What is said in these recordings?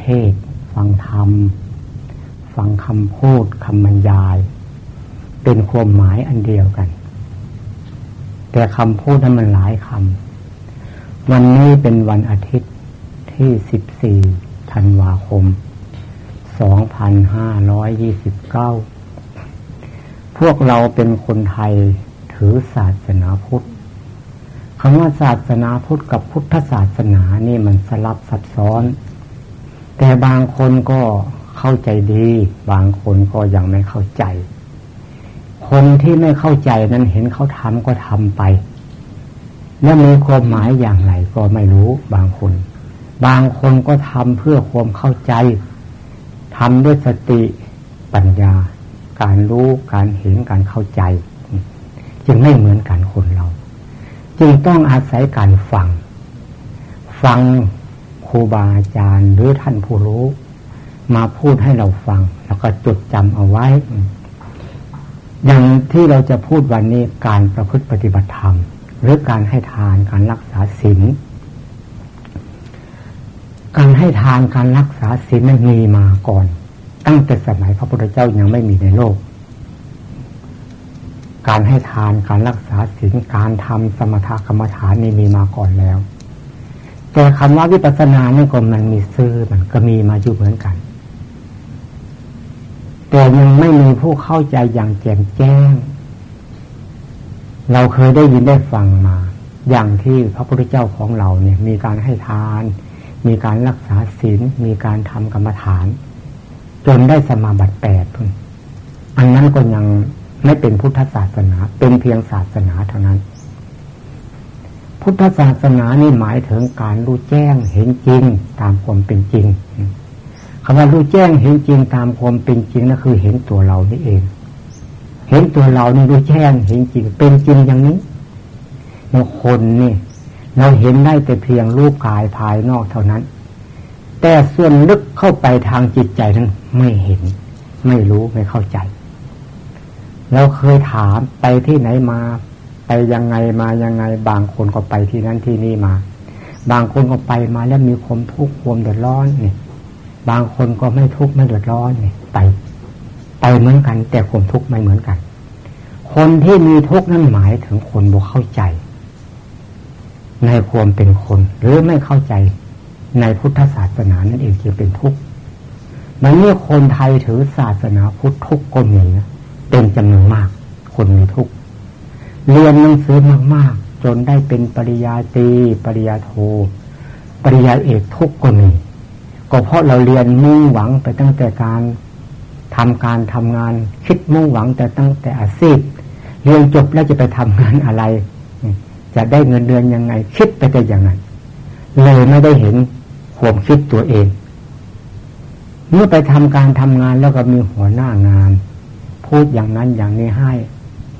เทศ ฟังธรรม ฟังคำพูดคำบรรยาย เป็นความหมายอันเดียวกัน แต่คำพูดนั้นมันหลายคำวันนี้เป็นวันอาทิตย์ที่สิบสี่ธันวาคมสองพันห้าร้อยยี่สิบเก้าพวกเราเป็นคนไทยถือศาสนาพุทธคำว่าศาสนาพุทธกับพุทธศาสนานี่มันสลับซับซ้อน แต่บางคนก็เข้าใจดี บางคนก็ยังไม่เข้าใจ คนที่ไม่เข้าใจนั้นเห็นเขาทำก็ทำไป และมีความหมายอย่างไรก็ไม่รู้บางคน บางคนก็ทำเพื่อความเข้าใจทำด้วยสติปัญญา การรู้การเห็นการเข้าใจ จึงไม่เหมือนกันคนเรา จึงต้องอาศัยการฟัง ฟัง รูบาอาจารย์หรือท่านผู้รู้ มาพูดให้เราฟัง แล้วก็จดจำเอาไว้ อย่างที่เราจะพูดวันนี้การประพฤติปฏิบัติธรรม หรือการให้ทานการรักษาศีลการให้ทานการรักษาศีลนั้นมีมาก่อน ตั้งแต่สมัยพระพุทธเจ้ายังไม่มีในโลก การให้ทานการรักษาศีลการทำสมถกรรมฐานนี่มีมาก่อนแล้ว แต่คำว่าวิปัสสนาเนี่ยก็มันมีซื่อมันก็มีมาอยู่เหมือนกัน แต่ยังไม่มีผู้เข้าใจอย่างแจ่มแจ้ง เราเคยได้ยินได้ฟังมา อย่างที่พระพุทธเจ้าของเราเนี่ย มีการให้ทาน มีการรักษาศีลมีการทำกรรมฐาน จนได้สมาบัติแปดพุ่นอันนั้นก็ยังไม่เป็นพุทธศาสนา เป็นเพียงศาสนาเท่านั้น พุทธศาสนานี่หมายถึงการรู้แจ้งเห็นจริงตามความเป็นจริงคำว่ารู้แจ้งเห็นจริงตามความเป็นจริงนั่นคือเห็นตัวเรานี่เอง เห็นตัวเรานี่รู้แจ้งเห็นจริงเป็นจริงอย่างนี้บางคนนี่ เราเห็นได้แต่เพียงรูปกายภายนอกเท่านั้น แต่ส่วนลึกเข้าไปทางจิตใจนั้นไม่เห็น ไม่รู้ไม่เข้าใจเราเคยถามไปที่ไหนมา ไปยังไงมายังไง บางคนก็ไปที่นั่นที่นี่มา บางคนก็ไปมาแล้วมีความทุกข์ความเดือดร้อนเนี่ยบางคนก็ไม่ทุกข์ไม่เดือดร้อนเนี่ยไป ไปเหมือนกัน แต่ความทุกข์ไม่เหมือนกัน คนที่มีทุกข์นั้นหมายถึงคนบ่เข้าใจ ในความเป็นคนหรือไม่เข้าใจในพุทธศาสนานั่นเองจึงเป็นทุกข์มันเมื่อคนไทยถือศาสนาพุทธทุกข์ก็มีนะเป็นจำนวนมาก คนมีทุกข์ เรียนหนังสือมาก ๆ จนได้เป็นปริญาตรีปริญาโท ปริญาเอกทุกก็มีก็เพราะเราเรียนมุ่งหวังไปตั้งแต่การทำการทำงานคิดมุ่งหวังแต่ตั้งแต่อาชีพเรียนจบแล้วจะไปทำงานอะไร จะได้เงินเดือนยังไง คิดไปแต่อย่างนั้น เลยไม่ได้เห็นความคิดตัวเอง เมื่อไปทำการทำงานแล้วก็มีหัวหน้างาน พูดอย่างนั้นอย่างนี้ให้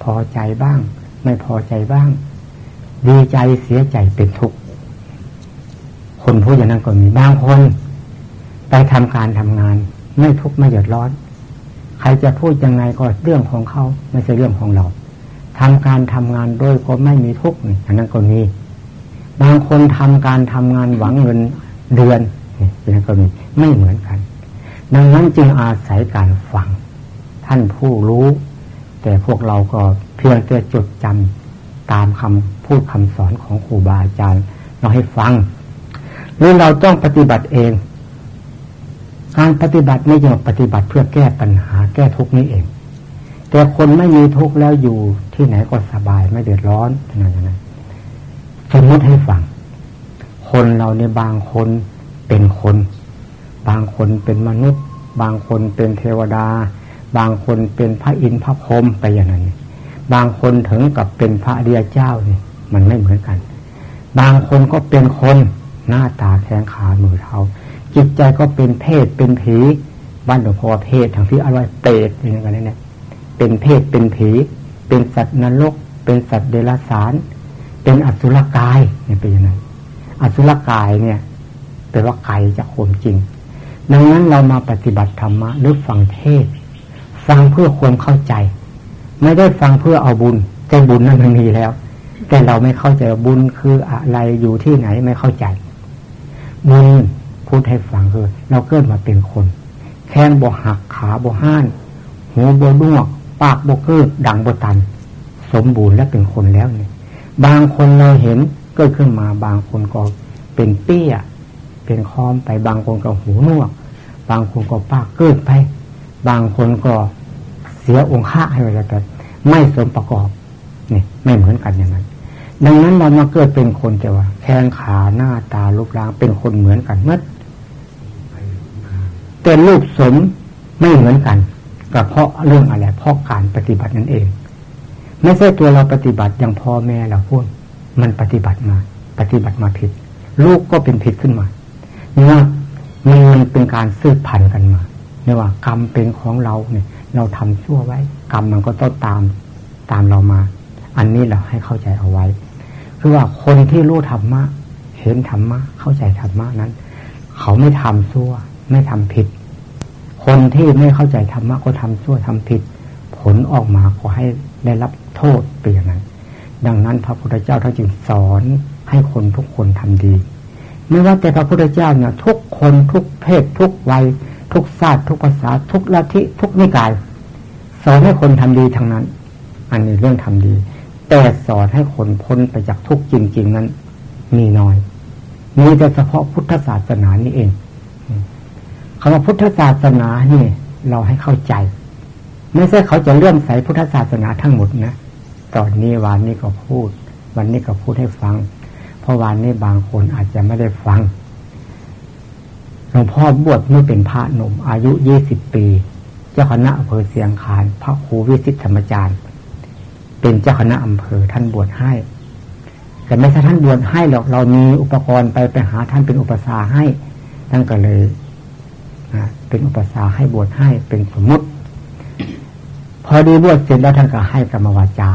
พอใจบ้าง ไม่พอใจบ้าง ดีใจเสียใจเป็นทุกข์คนพูดอย่างนั้นก็มีบางคน ไปทำการทำงาน ไม่ทุกข์ไม่เดือดร้อน ใครจะพูดยังไงก็เรื่องของเขาไม่ใช่เรื่องของเราทำการทำงานโดยก็ไม่มีทุกข์อันนั้นก็มีบางคนทำการทำงานหวังเงินเดือนนี่อันนั้นก็มีไม่เหมือนกัน ดังนั้นจึงอาศัยการฟังท่านผู้รู้ แต่พวกเราก็ พียงแต่จดจำตามคำพูดคำสอนของครูบาอาจารย์เราให้ฟังหรือเราต้องปฏิบัติเองการปฏิบัติไม่ใช่ปฏิบัติเพื่อแก้ปัญหาแก้ทุกนี้เอง แต่คนไม่มีทุกข์แล้วอยู่ที่ไหนก็สบายไม่เดือดร้อนนั่นนะสมมติให้ฟัง คนเราในบางคนเป็นคน บางคนเป็นมนุษย์ บางคนเป็นเทวดา บางคนเป็นพระอินทร์พระพรหมไปอย่างนั้น บางคนถึงกับเป็นพระเดียเจ้าเนี่ยมันไม่เหมือนกัน บางคนก็เป็นคนหน้าตาแข็งขามือเท้าจิตใจก็เป็นเพศเป็นผีบ้านหลวงพ่อเพศทางที่อร่อยเปรตอย่างนี้เนี่ยเป็นเพศเป็นผี เป็นสัตว์นรก เป็นสัตว์เดรัจฉาน เป็นอสุรกายเนี่ยเป็นยังไงอสุรกายเนี่ยแปลว่าไกลจากความจริง ดังนั้นเรามาปฏิบัติธรรมะหรือฟังเทศ ฟังเพื่อความเข้าใจ ไม่ได้ฟังเพื่อเอาบุญ แต่บุญนั้นมันมีแล้ว แต่เราไม่เข้าใจบุญคืออะไรอยู่ที่ไหนไม่เข้าใจ บุญพูดให้ฟังคือ เราเกิดมาเป็นคน แข้งบ่หักขาบ่ห้านหูบ่ดวก ปากบ่เกิดดังบ่ตัน สมบูรณ์และเป็นคนแล้วเนี่ย บางคนเราเห็นเกิดขึ้นมาบางคนก็เป็นเปี้ย เป็นคอมไปบางคนก็หูนวก บางคนก็ปากเกิดไป บางคนก็ เสียองค์ค่าให้ไปแต่ไม่สมประกอบนี่ไม่เหมือนกันอย่างนั้น ดังนั้นเรามาเกิดเป็นคนแต่ว่า แข้งขาหน้าตารูปร่างเป็นคนเหมือนกันเมื่อแต่รูปสมไม่เหมือนกันก็เพราะเรื่องอะไรเพราะการปฏิบัตินั่นเอง ไม่ใช่ตัวเราปฏิบัติอย่างพ่อแม่เราพูดมันปฏิบัติมา ปฏิบัติมาผิด ลูกก็เป็นผิดขึ้นมาเนี่ยมันเป็นการสืบพันธุ์กันมาเนี่ยว่ากรรมเป็นของเราเนี่ย เราทำชั่วไว้ กรรมมันก็ต้องตามตามเรามา อันนี้เราให้เข้าใจเอาไว้ คือว่าคนที่รู้ธรรมะ เห็นธรรมะ เข้าใจธรรมะนั้น เขาไม่ทำชั่ว ไม่ทำผิด คนที่ไม่เข้าใจธรรมะก็ทำชั่วทำผิด ผลออกมาก็ให้ได้รับโทษเป็นอย่างนั้น ดังนั้นพระพุทธเจ้าท่านจึงสอนให้คนทุกคนทำดี ไม่ว่าแต่พระพุทธเจ้าเนี่ยทุกคนทุกเพศทุกวัย ทุกศาสตร์ทุกภาษาทุกลัทธิทุกนิกาย สอนให้คนทำดีทั้งนั้น อันนี้เรื่องทำดี แต่สอนให้คนพ้นไปจากทุกจริง ๆ นั้น มีน้อยมีแต่เฉพาะพุทธศาสนานี่เองคำว่าพุทธศาสนานี่เราให้เข้าใจ ไม่ใช่เขาจะเลื่อมใสพุทธศาสนาทั้งหมดนะตอนนี้วันนี้ก็พูด วันนี้ก็พูดให้ฟัง เพราะวันนี้บางคนอาจจะไม่ได้ฟัง ลวงพ่อบวชเมื่อเป็นพระหนุ่มอายุยี่สิบปี เจ้าคณะอำเภอเสียงคานพระครูวิสิทธิธรรมจารย์ เป็นเจ้าคณะอำเภอท่านบวชให้ แต่ไม่ใช่ท่านบวชให้หรอกเรามีอุปกรณ์ไปไปหาท่านเป็นอุปสาให้ท่านก็เลยเป็นอุปสาให้บวชให้เป็นสมมุติ พอดีบวชเสร็จแล้วท่านก็ให้กรรมวาจา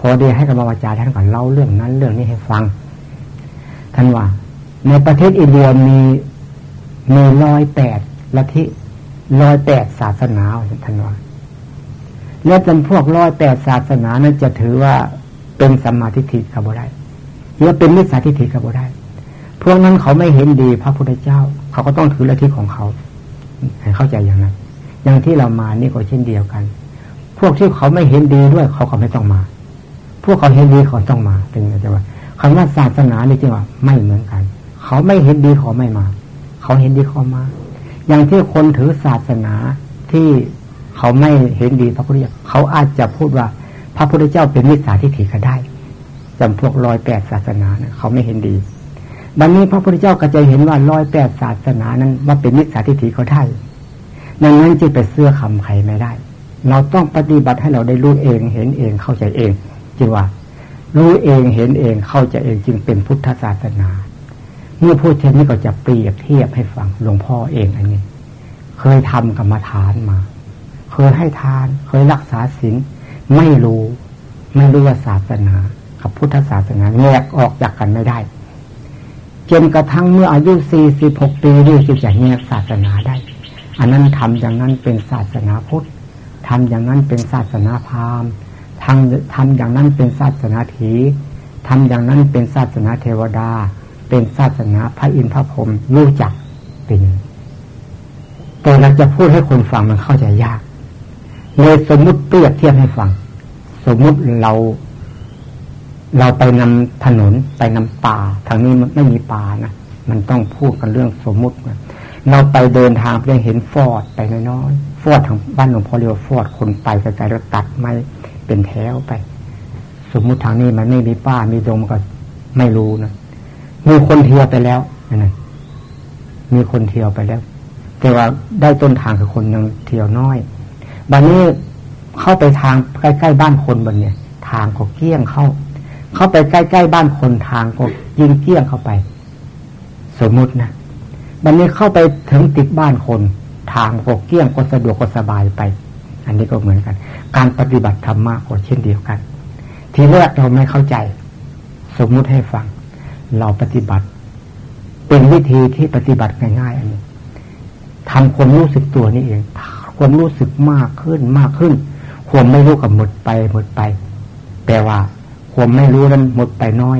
พอดีให้กรรมวาจาท่านก็เล่าเรื่องนั้นเรื่องนี้ให้ฟัง ท่านว่า ในประเทศอินเดียมี มีร้อยแปดละทิร้อยแปดศาสนาท่านว่าแล้วจำพวกร้อยแปดศาสนานั้นจะถือว่าเป็นสัมมาทิฏฐิกับบุได้หรือเป็นมิจฉาทิฏฐิกับบุได้ พวกนั้นเขาไม่เห็นดีพระพุทธเจ้า เขาก็ต้องถือลัทธิของเขาให้เข้าใจอย่างนั้น อย่างที่เรามานี่ก็เช่นเดียวกัน พวกที่เขาไม่เห็นดีด้วย เขาก็ไม่ต้องมา พวกเขาเห็นดีเขาต้องมาเป็นไงจะว่าคำว่าศาสนานี่จริงว่าไม่เหมือนกัน เขาไม่เห็นดีเขาไม่มา เขาเห็นดีเขามา อย่างที่คนถือศาสนาที่เขาไม่เห็นดีพระพุทธเจ้าเขาอาจจะพูดว่า พระพุทธเจ้าเป็นมิจฉาทิฏฐิก็ได้จำพวกร้อยแปดศาสนานะเขาไม่เห็นดีบันนี้พระพุทธเจ้าก็จะเห็นว่าร้อยแปดศาสนานั้นว่าเป็นมิจฉาทิฏฐิเขาได้ดังนั้นจึงไปเสื้อคำใครไม่ได้ เราต้องปฏิบัติให้เราได้รู้เองเห็นเองเข้าใจเองจึงว่า รู้เองเห็นเองเข้าใจเองจึงเป็นพุทธศาสนา เมื่อพูดเช่นนี้ก็จะเปรียบเทียบให้ฟังหลวงพ่อเองอันนี้ เคยทำกรรมฐานมา เคยให้ทาน เคยรักษาศีลไม่รู้ ไม่รู้ว่าศาสนา กับพุทธศาสนาแยกออกจากกันไม่ได้จนกระทั่งเมื่ออายุสี่สิบหกปีนี่จึงจะแยกศาสนาได้ อันนั้นทำอย่างนั้นเป็นศาสนาพุทธทำอย่างนั้นเป็นศาสนาพราหมณ์ทำทำอย่างนั้นเป็นศาสนาถีทำอย่างนั้นเป็นศาสนาเทวดา เป็นศาสนาพระอินทร์พระพรหมรู้จักเป็นแต่เราจะพูดให้คนฟังมันเข้าใจยากเลยสมมุติเปรียบเทียบให้ฟัง สมมุติเรา เราไปนำถนนไปนำป่าทางนี้มันไม่มีป่านะมันต้องพูดกันเรื่องสมมุติเราไปเดินทางไปเห็นฟอดไปน้อยๆฟอดทางบ้านหลวงพ่อเรียกฟอดคนไปไกลๆแล้วตัดไม้เป็นแถวไป สมมุติทางนี้มันไม่มีป้ามีดงก็ไม่รู้นะ มีคนเที่ยวไปแล้วนั่นมีคนเที่ยวไปแล้ว แต่ว่าได้ต้นทางคือคนยังเที่ยวน้อยบันนี้เข้าไปทางใกล้ๆบ้านคนบนเนี่ย ทางก็เกี้ยงเข้า เข้าไปใกล้ๆบ้านคนทางก็ยิงเกี้ยงเข้าไป สมมุตินะบันนี้เข้าไปถึงติดบ้านคน ทางก็เกี้ยงก็สะดวกก็สบายไป อันนี้ก็เหมือนกัน การปฏิบัติธรรมะก็เช่นเดียวกัน ทีแรกเราไม่เข้าใจ สมมุติให้ฟัง เราปฏิบัติ เป็นวิธีที่ปฏิบัติง่ายๆอันนี้ทำความรู้สึกตัวนี่เองความรู้สึกมากขึ้นมากขึ้น ความไม่รู้กับหมดไปหมดไป แปลว่าความไม่รู้นั้นหมดไปน้อย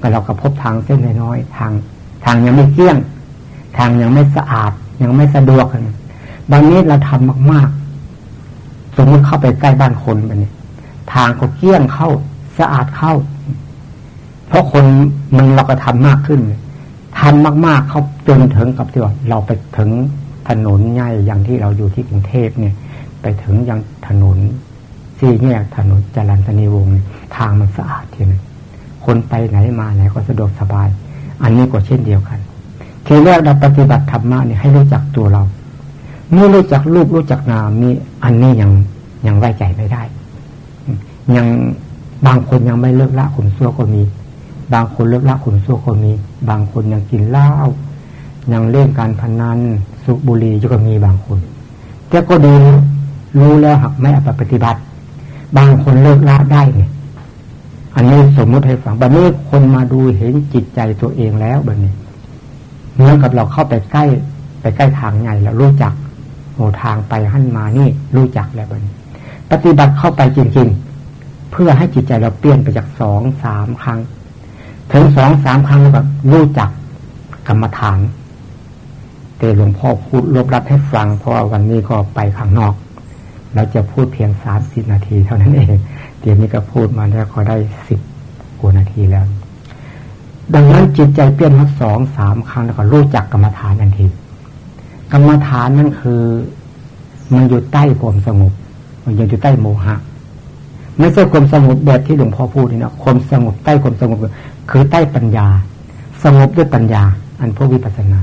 ก็เราก็พบทางเส้นน้อยทาง ทางยังไม่เที่ยง ทางยังไม่สะอาด ยังไม่สะดวกบางนี้เราทำมากๆ สมมติเข้าไปใกล้บ้านคนแบบนี้ทางก็เกี้ยงเข้าสะอาดเข้า เพราะคนมันเราก็ทำมากขึ้นทำมากๆเขาจนถึงกับที่ว่าเราไปถึงถนนใหญ่อย่างที่เราอยู่ที่กรุงเทพเนี่ย ไปถึงยังถนนสี่แยกถนนจรัญสนีวงศ์ทางมันสะอาดทีนึงคนไปไหนมาไหนก็สะดวกสบาย อันนี้ก็เช่นเดียวกัน ทีแรกเราปฏิบัติธรรมะเนี่ยให้รู้จักตัวเราเมื่อรู้จักรูปรู้จักนามนี่อันนี้ยังยังไว้ใจไม่ได้ ยังบางคนยังไม่เลิกละขุนซัวก็มี บางคนเลิกละขุนซัวก็มี บางคนยังกินเหล้ายังเล่นการพนันสุบุรีก็มีบางคนแต่ก็ดีรู้แล้วหักไม่เอาไปปฏิบัติ บางคนเลิกละได้เนี่ยอันนี้สมมติให้ฟังแบบนี้คนมาดูเห็นจิตใจตัวเองแล้วแบบนี้เหมือนกับเราเข้าไปใกล้ไปใกล้ทางใหญ่แล้วรู้จักโหทางไปหั่นมานี่รู้จักแล้วแบบนี้ ปฏิบัติเข้าไปจริงๆ เพื่อให้จิตใจเราเปลี่ยนไปจากสองสามครั้ง ถึงสองสามครั้งแล้วแบบรู้จักกรรมฐานแต่หลวงพ่อพูดลบรับให้ฟัง เพราะว่าวันนี้ก็ไปข้างนอก เราจะพูดเพียงสามสิบนาทีเท่านั้นเองเดี๋ยวนี้ก็พูดมาแล้วก็ได้สิบกว่านาทีแล้ว ดังนั้นจิตใจเปลี่ยนมาสองสามครั้งแล้วก็รู้จักกรรมฐานทันทีกรรมฐานนั่นคือ มันอยู่ใต้ความสงบ มันอยู่ใต้โมหะ ไม่ใช่ความสงบแบบที่หลวงพ่อพูดนี่นะความสงบใต้ความสงบคือใต้ปัญญา สงบด้วยปัญญา อันพวกวิปัสสนา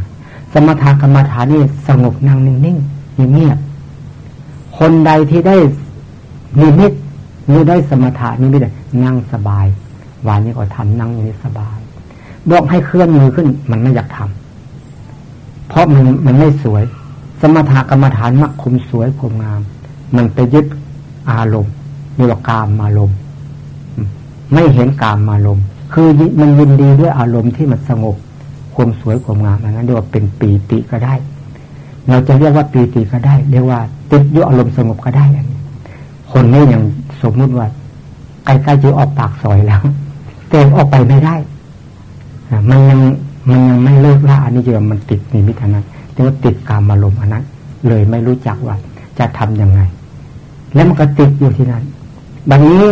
สมถกรรมฐานนี่สงบนั่งนิ่งๆเงียบคนใดที่ได้มีมิตนี่ได้สมถะนี่ไม่ได้นั่งสบายวันนี้ก็ทำนั่งอย่างนี้สบาย บอกให้เคลื่อนมือขึ้น มันไม่อยากทำเพราะมันมันไม่สวย สมถะกรรมฐานมักคุมสวยคุมงาม มันไปยึดอารมณ์ เรียกว่ากามมาลมไม่เห็นกามมาลมคือมันยินดีด้วยอารมณ์ที่มันสงบความสวยความงามอันนั้นเรียกว่าเป็นปีติก็ได้ เราจะเรียกว่าปีติก็ได้ เรียกว่าติดด้วยอารมณ์สงบก็ได้คนนี้ยังสมมุติว่าใกล้ๆจะออกปากซอยแล้วเต็มออกไปไม่ได้มันยังมันยังไม่เลิกละอันนี้จะมันติดนิมิตนั้นเรียกว่าติดกามอารมณ์อันนั้นเลยไม่รู้จักว่าจะทํำยังไง แล้วมันก็ติดอยู่ที่นั้น บัดนี้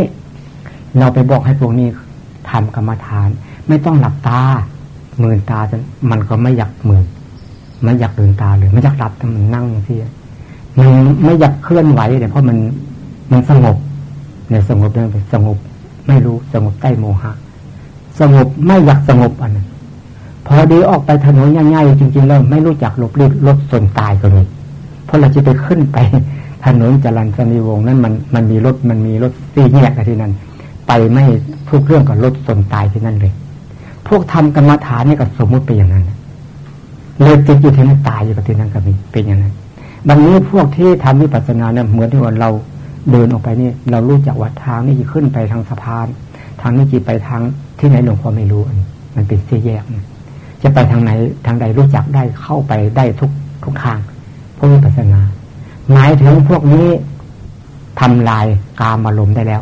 เราไปบอกให้พวกนี้ทำกรรมฐาน ไม่ต้องหลับตาเมือนตาจนมันก็ไม่อยากเหมือนไม่อยากเดินตาเลยไม่อยากหลับแต่มันนั่งที่มันไม่อยากเคลื่อนไหวเนี่ยเพราะมันมันสงบเนี่ยสงบเนี่ยสงบ ไม่รู้สงบใต้โมหะ สงบไม่อยากสงบอันนั้นพอดีออกไปถนนง่ายๆจริงๆแล้วไม่รู้จักหลบรีบรถส่วนตายก็เลยเพราะเราจะไปขึ้นไป ถนนจรัญสนิวงนั้นมันมันมีรถมันมีรถตีแยกที่นั่นไปไม่ทุกเรื่องกับรถสนตายที่นั่นเลย พวกทำกรรมฐานนี่ก็สมมุติไปอย่างนั้นเลยติดอยู่ที่นั่นตายอยู่กับที่นั่นก็มีเป็นอย่างนั้นบางนี้พวกที่ทำวิปัสสนาเนี่ยเหมือนที่ว่าเราเดินออกไปนี่เรารู้จักว่าทางนี่จะขึ้นไปทางสะพาน ทางนี้จะไปทางที่ไหนหลวงพ่อไม่รู้มันเป็นเสียแยกจะไปทางไหนทางใดรู้จักได้เข้าไปได้ทุกทุกทางพวกนี้ปัสนา หมายถึงพวกนี้ทำลายกามอารมณ์ได้แล้ว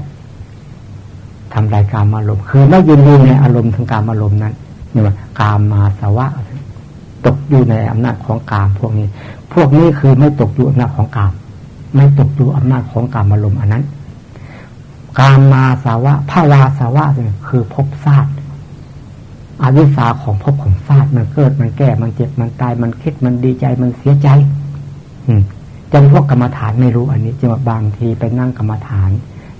ทำลายกามอารมณ์คือไม่ยินดีในอารมณ์ทางกามอารมณ์นั้นนี่ว่ากามมาสวะ ตกอยู่ในอำนาจของกามพวกนี้ พวกนี้คือไม่ตกอยู่อำนาจของกาม ไม่ตกอยู่อำนาจของกามารมณ์อันนั้น กามาสาวะภาวาสาวะเนี่ยคือภพชาติอวิสาของภพของชาติมันเกิดมันแก่มันเจ็บมันตายมันคิดมันดีใจมันเสียใจ อืม จนพวกกรรมฐานไม่รู้อันนี้จึงว่าบางทีไปนั่งกรรมฐาน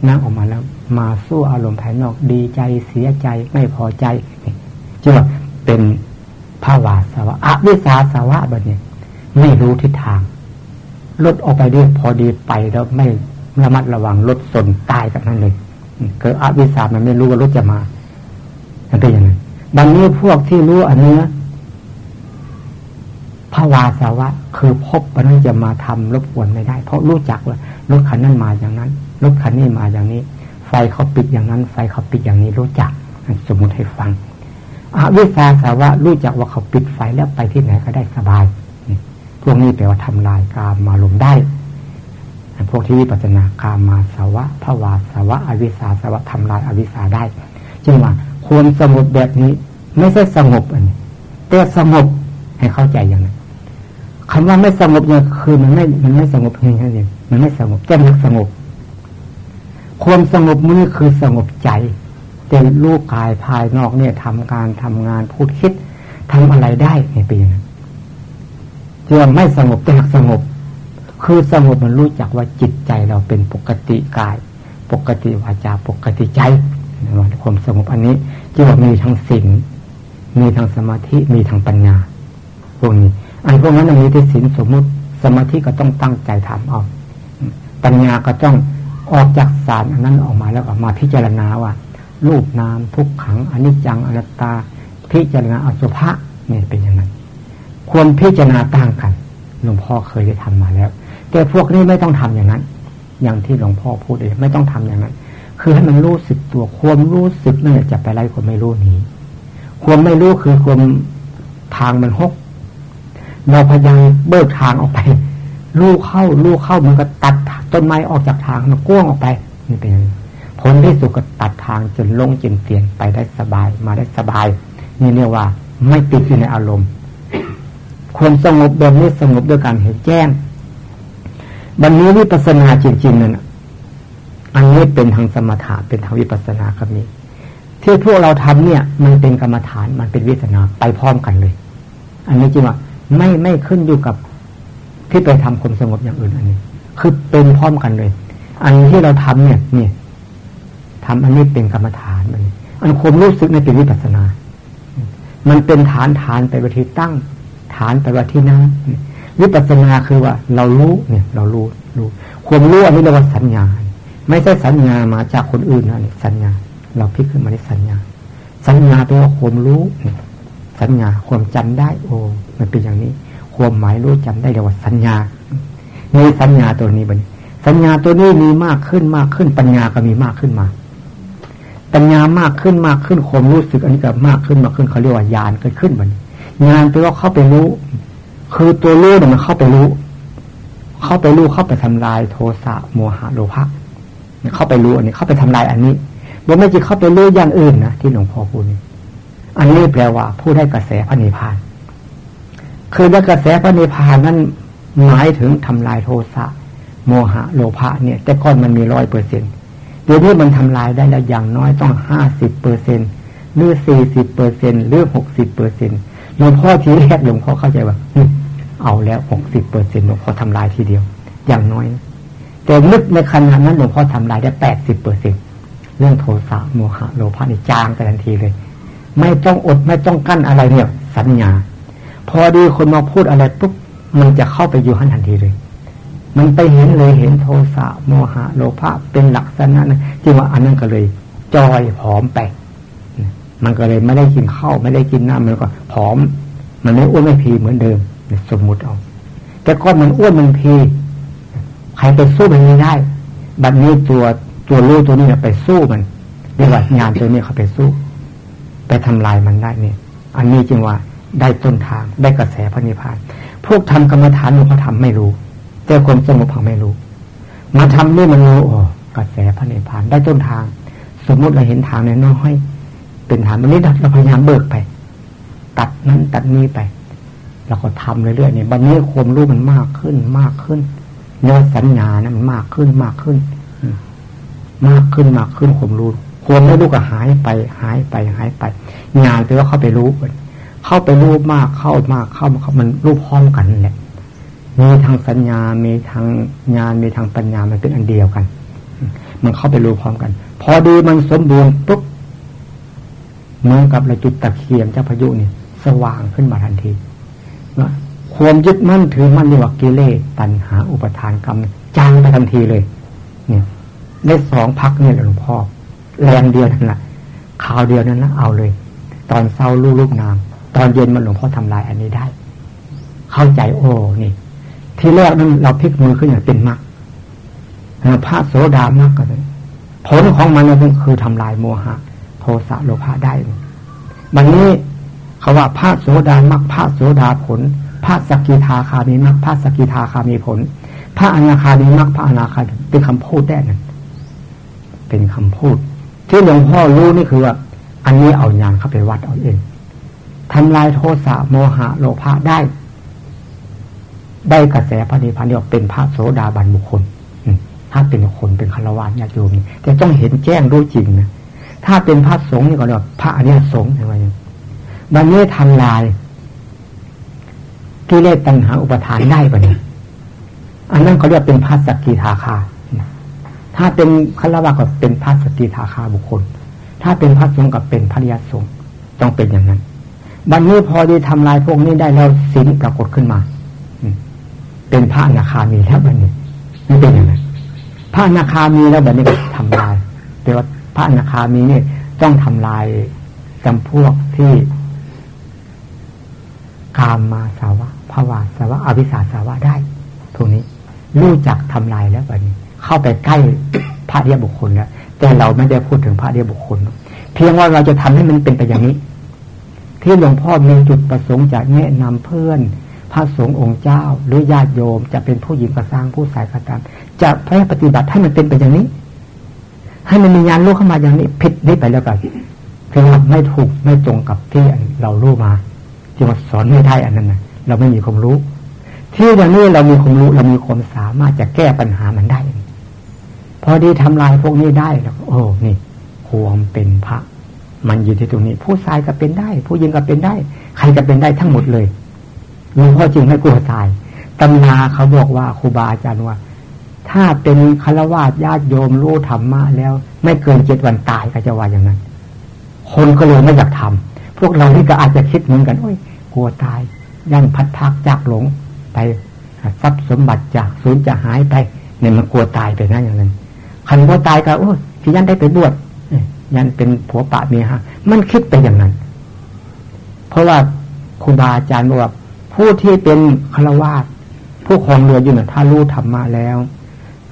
นั่งออกมาแล้ว มาสู้อารมณ์ภายนอกดีใจเสียใจไม่พอใจจึงว่าเป็นภาวาสาวะอวิสาสาวะแบบนี้ไม่รู้ทิศทางรถออกไปด้วยพอดีไปแล้วไม่ระมัดระวังรถสนตายกับนั่นเลยเกิดอวิสามันไม่รู้ว่ารถจะมามันเป็นอย่างนั้นดังนี้พวกที่รู้อันนี้ ภาวาสาวะ คือพบปันจะมาทำรบกวนไม่ได้ เพราะรู้จักว่ารถคันนั้นมาอย่างนั้นรถคันนี้มาอย่างนี้ ไฟเขาปิดอย่างนั้น ไฟเขาปิดอย่างนี้รู้จักสมมุติให้ฟังอวิสาสาวะรู้จักว่าเขาปิดไฟแล้วไปที่ไหนก็ได้สบายพวกนี้แปลว่าทำลายกามมาลมได้พวกที่วิปัสสนากามมาสาวะภาวาสาวะ อวิสาสาวะทำลายอวิสาได้จึงว่าควรสงบแบบนี้ ไม่ใช่สงบอันนี้แต่สงบใให้เข้าใจอย่างนั้น คำว่าไม่สงบเนี่ยคือมันไม่มันไม่สงบเพียงแค่นี้มันไม่สงบจะนึกสงบ ความสงบมือคือสงบใจแต่ลูกกายภายนอกเนี่ยทำการทำงานพูดคิดทำอะไรได้ในปีนั้นจึงไม่สงบแต่สงบ คือสงบมันรู้จักว่าจิตใจเราเป็นปกติกาย ปกติวาจาปกติใจความสงบอันนี้จึงมีทั้งสิ่งมีทั้งสมาธิมีทั้งปัญญาพวกนี้ ไอันพวกนั้นมีที่ศีลสมมุติ สมาธิก็ต้องตั้งใจทำเอาปัญญาก็ต้องออกจากสารอันนั้นออกมาแล้วก็มาพิจารณาว่ารูปนามทุกขังอนิจจังอนัตตา พิจารณาอสุภะเนี่ยเป็นอย่างนั้น ควรพิจารณาต่างกันหลวงพ่อเคยได้ทำมาแล้ว แต่พวกนี้ไม่ต้องทำอย่างนั้น อย่างที่หลวงพ่อพูดเลยไม่ต้องทำอย่างนั้น คือให้มันรู้สึกตัวความรู้สึกนั่นจะไปไล่ความไม่รู้นี้ความไม่รู้คือความทางมันหก เราพยายามเบิกทางออกไป ลู่เข้าลู่เข้ามันก็ตัดต้นไม้ออกจากทางมันก้วงออกไปนี่เป็นผลที่สุดก็ตัดทางจนลงจนเสียนไปได้สบายมาได้สบาย นี่เรียกว่า ไม่ติดอยู่ในอารมณ์ควรสงบแบบนี้สงบด้วยการเห็นแจ้งบันนี้วิปัสนาจริงๆนั่นอันนี้เป็นทางสมถะเป็นทางวิปัสนาครับนี้ที่พวกเราทำเนี่ย มันเป็นกรรมฐานมันเป็นวิปัสนาไปพร้อมกันเลย อันนี้จริงว่า ไม่ไม่ขึ้นอยู่กับ ที่ไปทำความสงบอย่างอื่นอันนี้ คือเป็นพร้อมกันเลย อันที่เราทำเนี่ยเนี่ยทำอันนี้เป็นกรรมฐานมันอันความรู้สึกในเป็นวิปัสนา มันเป็นฐานฐานไปวิธีตั้ง ฐานไปวิธีนั่งวิปัสนาคือว่า เรารู้เนี่ย เรารู้รู้ความรู้อันนี้เรียกว่าสัญญา ไม่ใช่สัญญามาจากคนอื่นนะนี่สัญญา เราพิกขึ้นมาในสัญญา สัญญาแปลว่าความรู้เนี่ยสัญญาความจำได้โอ้ มันเป็นอย่างนี้ ความหมายรู้จำได้เรียกว่าสัญญามีสัญญาตัวนี้บันสัญญาตัวนี้มีมากขึ้นมากขึ้น ปัญญาก็มีมากขึ้นมา ปัญญามากขึ้นมากขึ้นความรู้สึกอันนี้ก็มากขึ้นมากขึ้นเขาเรียกว่าญาณเกิดขึ้นบันญาณแปลว่าเข้าไปรู้ คือตัวรู้เนี่ยมันเข้าไปรู้ เข้าไปรู้เข้าไปทำลายโทสะโมหะโลภะเข้าไปรู้อันนี้เข้าไปทำลายอันนี้ว่าไม่จะเข้าไปรู้อย่างอื่นนะที่หลวงพ่อพูดนี่อันนี้แปลว่าผู้ได้กระแสพระนิพพาน คือได้กระแสพระนิพพานนั้นหมายถึงทำลายโทสะโมหะโลภะเนี่ย แต่ก่อนมันมีร้อยเปอร์เซ็นเดี๋ยวนี้มันทำลายได้แล้วอย่างน้อยต้องห้าสิบเปอร์เซ็นหรือสี่สิบเปอร์เซ็นหรือหกสิบเปอร์เซ็นหลวงพ่อทีแรกหลวงพ่อเข้าใจว่าเอาแล้วหกสิบเปอร์เซ็นหลวงพ่อทำลายทีเดียว อย่างน้อย แต่นึกในขณะนั้นหลวงพ่อทำลายได้แปดสิบเปอร์เซ็นเรื่องโทสะโมหะโลภะนี่จางกันทันทีเลย ไม่ต้องอดไม่ต้องกั้นอะไรเนี่ย สัญญา พอดีคนมาพูดอะไรปุ๊บมันจะเข้าไปอยู่หันทันทีเลย มันไปเห็นเลยเห็นโทสะโมหะ โลภะเป็นลักษณะนะจึงว่าอันนั้นก็เลย จอยผอมไปมันก็เลยไม่ได้กินข้าวไม่ได้กินน้ำมันก็ผอม มันไม่อ้วนไม่พีเหมือนเดิมสมมุติเอา แต่ก้อนมันอ้วนมันพีใครไปสู้มันไม่ได้ บัดนี้ตัวตัวลูกตัวนี้ไปสู้มันเรียกว่างานตัวนี้เขาไปสู้ ไปทำลายมันได้เนี่ย อันนี้จึงว่า ได้ต้นทาง ได้กระแสพระนิพพาน พวกทำกรรมฐานหลวงพ่อทำไม่รู้แต่คนสงบพังไม่รู้ มาทำนี่มันรู้อ๋อกระแสพระนิพพานได้ต้นทาง สมมุติเราเห็นทางในน้อยเป็นฐานมันนี้เราพยายามเบิกไป ตัดนั้นตัดนี้ไปเราก็ทำเรื่อยๆเนี่ยวันนี้ความรู้มันมากขึ้นมากขึ้นเนื้อสัญญานะมันมากขึ้นมากขึ้นมากขึ้นมากขึ้นความรู้ความไม่รู้ก็หายไป หายไปหายไป งานแปลว่าเข้าไปรู้ เข้าไปรู้มากเข้ามากเข้ามันรู้พร้อมกันแหละมีทางสัญญา มีทางงานมีทางปัญญา มันเป็นอันเดียวกัน มันเข้าไปรู้พร้อมกัน พอดีมันสมบูรณ์ปุ๊บเหมือนกับเราจุดตะเคียนเจ้าพายุนี่สว่างขึ้นมาทันทีว่าความยึดมั่นถือมั่นนี่ว่ากิเลสตัณหาอุปทานกรรมจางไปทันทีเลย เนี่ยได้สองพักเนี่ยหลวงพ่อแรงเดียวนั่นแหละข่าวเดียวนั้นนะเอาเลย ตอนเศร้าลูกลูกนาม ตอนเย็นมันหลวงพ่อทำลายอันนี้ได้ เข้าใจโอ้นี่ ที่แรกนั้นเราพลิกมือขึ้นอย่างเป็นมรรคพระโสดามรรคก็เลยผลของมันนั่นคือทำลายโมหะ โทสะโลภะได้บันนี้เขาว่าพระโสดามรรคพระโสดาผลพระสกิทาคามีมรรคพระสกิทาคามีผล พระอนาคามีมรรคพระอนาคาเป็นคำพูดได้นั่นเป็นคำพูด ที่หลวงพ่อรู้นี่คือว่า อันนี้เอาญาณเข้าไปวัดเอาเอง ทำลายโทสะโมหะโลภะได้ ได้กระแสพระนิพพานเรียกเป็นพระโสดาบันบุคคลถ้าเป็นคนเป็นฆราวาสญาติโยมแต่ต้องเห็นแจ้งรู้จริงนะถ้าเป็นพระสงฆ์นี่ก็เรียกพระอริยสงฆ์ใช่ไหมวันนี้ทำลายกิเลสตัณหาอุปทานได้ปะเนี่ยอันนั้นเขาเรียกเป็นพระสกิทาคา ถ้าเป็นฆราวาสก็เป็นพระสกิทาคาบุคคล ถ้าเป็นพระสงฆ์ก็เป็นพระยาสงฆ์ต้องเป็นอย่างนั้น วันนี้พอด้ทำลายพวกนี้ได้แล้วศีลปรากฏขึ้นมาเป็นพระนาคามีแล้ววันนี้ไม่เป็นอย่างนั้นพระนาคามีแล้ววันนี้ก็ทำลายแต่ว่าพระนาคามีนี่ต้องทำลายจำพวกที่กามมาสาวะภาวะสาวะอวิสาสาวะได้ตรงนี้รู้จักทำลายแล้ววันนี้ เข้าไปใกล้พระเดียบุคคลแล้วแต่เราไม่ได้พูดถึงพระเดียบุคคล เพียงว่าเราจะทำให้มันเป็นไปอย่างนี้ ที่หลวงพ่อมีจุดประสงค์จะแนะนำเพื่อน พระสงฆ์องค์เจ้า หรือญาติโยม จะเป็นผู้หญิงกระสร้างผู้สายกระตามจะพยายามปฏิบัติให้มันเป็นไปอย่างนี้ ให้มันมีญาณรู้เข้ามาอย่างนี้ผิดนี้ไปแล้วกันคือว่าไม่ถูกไม่ตรงกับที่เรารู้มาที่ว่าสอนไม่ได้อันนั้นนะเราไม่มีความรู้ ที่วันนี้เรามีความรู้เรามีความสามารถจะแก้ปัญหามันได้พอดีทำลายพวกนี้ได้แล้วโอ้นี่ความเป็นพระ มันอยู่ที่ตรงนี้ ผู้ชายก็เป็นได้ ผู้หญิงก็เป็นได้ ใครก็เป็นได้ทั้งหมดเลยหลวงพ่อจึงไม่กลัวตายตำนาเขาบอกว่าครูบาอาจารย์ว่า ถ้าเป็นฆราวาสญาติโยมรู้ธรรมะแล้ว ไม่เกินเจ็ดวันตายก็จะว่าอย่างนั้น คนก็เลยไม่อยากทำพวกเราที่ก็อาจจะคิดเหมือนกันโอ้ยกลัวตายยันพัดพักจากหลงไปทรัพย์สมบัติจากศูนย์จะหายไปเนี่ยมันกลัวตายไปนะอย่างนั้นคันกลัวตายก็โอ้ยที่ยันได้ไปบวช ยันเป็นผัวปะเมียฮะมันคิดไปอย่างนั้น เพราะว่าครูบาอาจารย์บอกว่าผู้ที่เป็นฆราวาสผู้ครองเรืออยู่เนี่ยถ้ารู้ธรรมมาแล้ว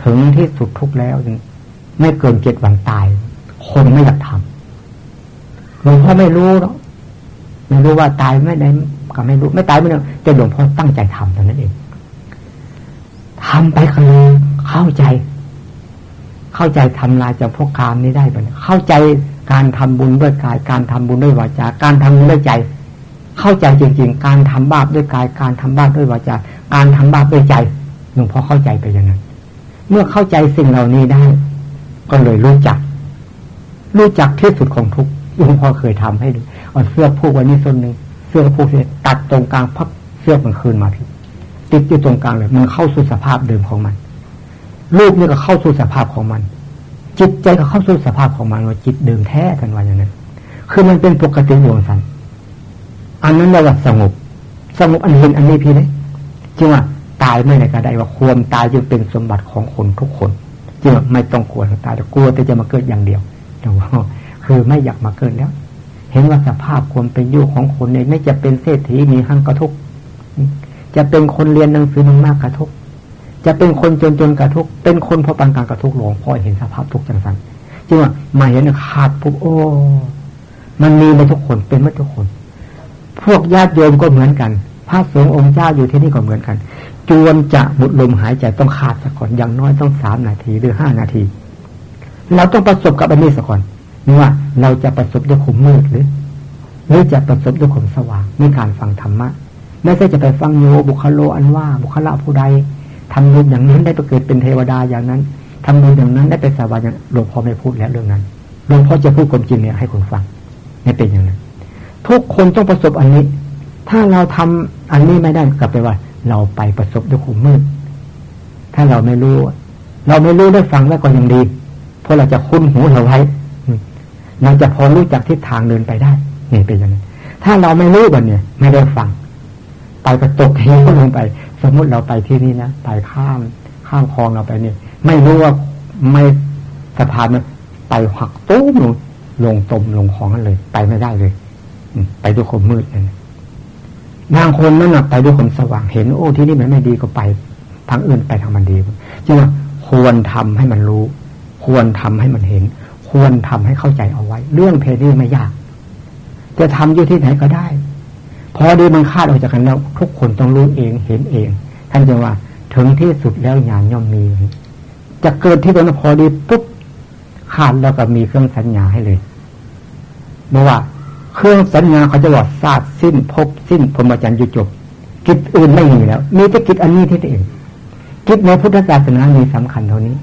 ถึงที่สุดทุกแล้วไม่เกินเจ็ดวันตายคนไม่อยากทำหลวงพ่อไม่รู้หรอกไม่รู้ว่าตายไม่ได้ก็ไม่รู้ไม่ตายไม่ได้แต่หลวงพ่อตั้งใจทำเท่านั้นเองทำไปคือเข้าใจ เข้าใจทำลายจากพวกกามนี้ได้ปะเข้าใจการทำบุญด้วยกาย การทำบุญด้วยวาจา การทำบุญด้วยใจ เข้าใจจริง ๆ การทำบาปด้วยกาย การทำบาปด้วยวาจา การทำบาปด้วยใจหลวงพ่อเข้าใจไปอย่างนั้น เมื่อเข้าใจสิ่งเหล่านี้ได้ ก็เลยรู้จัก รู้จักที่สุดของทุกหลวงพ่อเคยทำให้ดูเอาเสื้อผูกไว้นี่ส่วนหนึ่งเสื้อผูกเสร็จตัดตรงกลางพับเสื้อมันคืนมาที่ติดอยู่ตรงกลางเลย มันเข้าสู่สภาพเดิมของมัน รูปนี่ก็เข้าสู่สภาพของมัน จิตใจก็เข้าสู่สภาพของมันว่าจิตเดิมแท้กันว่าอย่างนั้นคือมันเป็นปกติอยู่สันอันนั้นเรียกว่าสงบ สงบอันเห็นอันนี้พี่เลยจริงว่าตายไม่ได้ก็ได้ว่าควรตายจึงเป็นสมบัติของคนทุกคนจริงว่าไม่ต้องกลัวตายแต่กลัวแต่จะมาเกิดอย่างเดียวแต่ว่าคือไม่อยากมาเกิดแล้ว เห็นว่าสภาพความเป็นอยู่ของคนเองไม่จะเป็นเศรษฐีมีหังกระทุกจะเป็นคนเรียนหนังสือมากกระทุก จะเป็นคนจนจนกระทุกเป็นคนพอปานกลางกระทุกหลวงพ่อเห็นสภาพทุกข์จังสันจริงว่ามาเห็นขาดปุ๊บโอ้มันมีในทุกคนเป็นม่ทุกคน พวกญาติโยมก็เหมือนกันพระสงฆ์องค์เจ้าอยู่ที่นี่ก็เหมือนกัน จวนจะหมดลมหายใจต้องขาดสักก่อนอย่างน้อยต้องสามนาทีหรือห้านาที เราต้องประสบกับอันนี้สักก่อนว่าเราจะประสบด้วยขุมมืดหรือหรือจะประสบด้วยขุมสว่างในการฟังธรรมะไม่ใช่จะไปฟังโยบุคโลอันว่าบุคลาผู้ใด ทำบุญอย่างนั้นได้ไปเกิดเป็นเทวดาอย่างนั้นทำบุญอย่างนั้นได้ไปสวรรค์อย่างหลวงพ่อไม่พูดแล้วเรื่องนั้นหลวงพ่อจะพูดความจริงเนี่ยให้คนฟังไม่เป็นอย่างนั้น ทุกคนต้องประสบอันนี้ ถ้าเราทำอันนี้ไม่ได้กลับไปว่า เราไปประสบด้วยขุมมืด ถ้าเราไม่รู้ เราไม่รู้ได้ฟังแล้วก็ยังดี เพราะเราจะคุ้นหูเราไว้เราจะพอรู้จักทิศทางเดินไปได้นี่เป็นอย่างนั้นถ้าเราไม่รู้บันเนี่ยไม่ได้ฟัง ไปกระตกเหวลงไป สมมุติเราไปที่นี่นะไปข้ามข้ามคลองเราไปเนี่ย ไม่รู้ว่าไม่สะพานมันไปหักตู้มลงตมลงคลองนั่นเลย ไปไม่ได้เลยไปด้วยความมืดนั่นบางคนนั่นไปด้วยความสว่างเห็น โอ้ที่นี่มันไม่ดีก็ไปทางอื่นไปทางมันดีจึงว่าควรทำให้มันรู้ ควรทำให้มันเห็น ควรทำให้เข้าใจเอาไว้ เรื่องเพศนี่ไม่ยาก จะทำอยู่ที่ไหนก็ได้ พอดีมันคาดออกจากกันแล้ว ทุกคนต้องรู้เองเห็นเอง ท่านจะว่า ถึงที่สุดแล้วญาณย่อมมี จะเกิดที่ตรงนั้นพอดีปุ๊บขาดแล้วก็มีเครื่องสัญญาให้เลยเมื่อว่า เครื่องสัญญาเขาจะบอกศาสตร์สิ้นพบสิ้นพรหมจรรย์ยุจบกิจอื่นไม่มีแล้ว มีแต่กิจอันนี้ที่เองกิจในพุทธศาสนามีสำคัญเท่านี้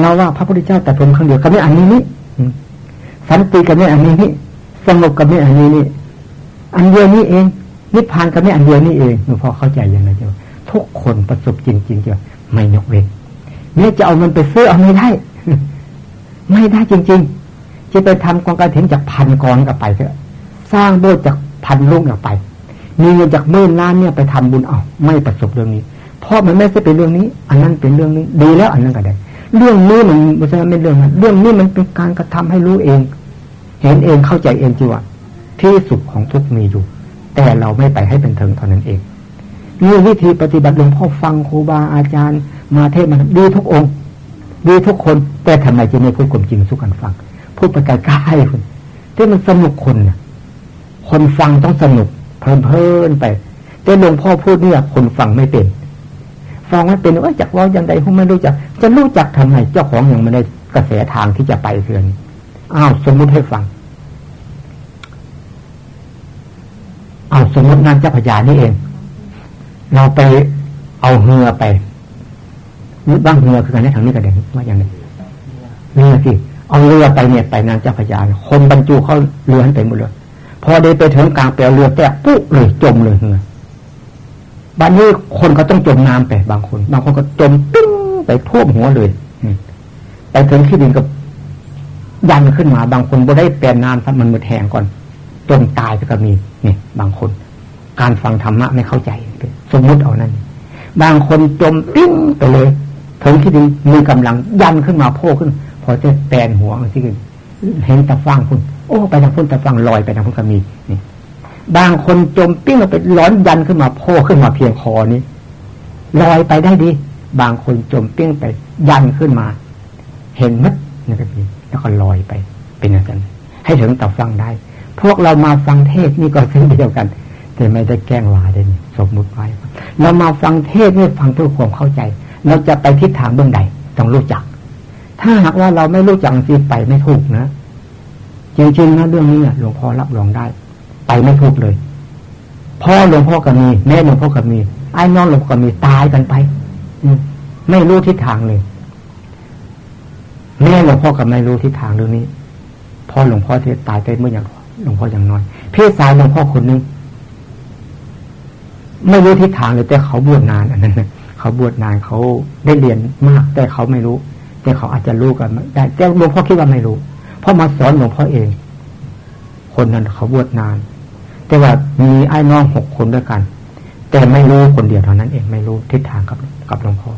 เราว่าพระพุทธเจ้าแต่เป็นครั้งเดียวก็ไม่อันนี้นี่สันติก็ไม่อันนี้นี่สงบก็ไม่อันนี้นี่ อันเดียวนี้เองนิพพานก็ไม่อันเดียวนี้เองหลวงพ่อเข้าใจยังไงเจ้าทุกคนประสบจริงๆเจ้าไม่ยกเว้นเนี่ยจะเอามันไปซื้อเอาไม่ได้ ไม่ได้จริง ๆ จะไปทำกองกระถิ่นจากพันกองกับไปเถอะ สร้างโบสถ์จากพันลูกกับไป มีเงินจากหมื่นล้านเนี่ยไปทำบุญเอาไม่ประสบเรื่องนี้ เพราะมันไม่ใช่เป็นเรื่องนี้ อันนั้นเป็นเรื่องนี้ ดีแล้วอันนั้นก็ได้ เรื่องนี้มันไม่ใช่ไม่เรื่องนั้นเรื่องนี้มันเป็นการกระทำให้รู้เอง เห็นเองเข้าใจเองจีว่า ที่สุดของทุกมีอยู่ แต่เราไม่ไปให้เป็นเถึงเท่านั้นเองนี่วิธีปฏิบัติหลวงพ่อฟังครูบาอาจารย์ มาเทศมาดีทุกองค์ดีทุกคน แต่ทำไมจะไม่พูดความจริงสุกันฟัง พูดไปไกลๆคนที่มันสนุกคนเนี่ยคนฟังต้องสนุกเพลินไป แต่หลวงพ่อพูดเนี่ยคนฟังไม่เป็นฟังไม่เป็นว่าจักว่าอย่างใดคงไม่รู้จัก จะรู้จักทำไมเจ้าของอย่างไม่ได้กระแสทางที่จะไปเพื่อนอ้าวสมมุติให้ฟัง เอาสมมติน้ำเจ้าพญานี่เอง เราไปเอาเหือไปนึกบ้างเหือคือการในทางนี้กันเด็ว่าอย่างนี้เรือสิเอาเรือไปเนี่ยไปน้ำเจ้าพญาคนบรรจุเขาเรือให้ไปหมดเลยพอได้ไปถึงกลางแปลเรือแตกปุ๊บเลยจมเลยเหือบ้านนี้คนเขาต้องจมน้ำไปบางคน บางคนก็จมปิ้งไปท่วมหัวเลยไปถึงที่ดินกับยันขึ้นมา บางคนบ่ได้แปลน้ำมันมืดแหงก่อน จมตายก็มีเนี่ย บางคน การฟังธรรมะไม่เข้าใจ สมมุติเอานั่น บางคนจมปิ้งไปเลยถึงที่ดินมีกำลังยันขึ้นมาโผล่ขึ้น พอจะแปลนหัวมันที่เห็นตะฟังคุณโอ้ไปทางพุ่นตะฟังลอยไปทางพุ่นก็มีนี่บางคนจมปิ้งไปร้อนยันขึ้นมาโผล่ขึ้นมาเพียงคอนี้ลอยไปได้ดี บางคนจมปิ้งไปยันขึ้นมา เห็นมัดนี่ก็มีแล้วก็ลอยไปเป็นอย่างนั้นให้ถึงตะฟังได้ พวกเรามาฟังเทศนี่ก็เช่นเดียวกัน แต่ไม่ได้แกล้งวาเด่นสมมุติไว้เรามาฟังเทศนี่ฟังเพื่อความเข้าใจ เราจะไปทิศทางเบื้องใดต้องรู้จัก ถ้าหากว่าเราไม่รู้จักสิไปไม่ถูกนะ จริงๆนะเรื่องนี้หลวงพ่อรับรองได้ ไปไม่ถูกเลยพ่อหลวงพ่อก็มีแม่หลวงพ่อก็มีไอ้น้องหลวงพ่อก็มีตายกันไปไม่รู้ทิศทางเลยแม่หลวงพ่อก็ไม่รู้ทิศทางเรื่องนี้พ่อหลวงพ่อที่ตายไปเมื่ออย่าง หลวงพ่ออย่างน้อย พี่สาวหลวงพ่อคนนึงไม่รู้ทิศทางเลยแต่เขาบวชนานอันนั้นเขาบวชนานเขาได้เรียนมาก แต่เขาไม่รู้ แต่เขาอาจจะรู้กันได้แต่หลวงพ่อคิดว่าไม่รู้เพราะมาสอนหลวงพ่อเอง คนนั้นเขาบวชนาน แต่ว่ามีไอ้น้องหกคนด้วยกัน แต่ไม่รู้คนเดียวเท่านั้นเองไม่รู้ทิศทางกับกับหลวงพ่อ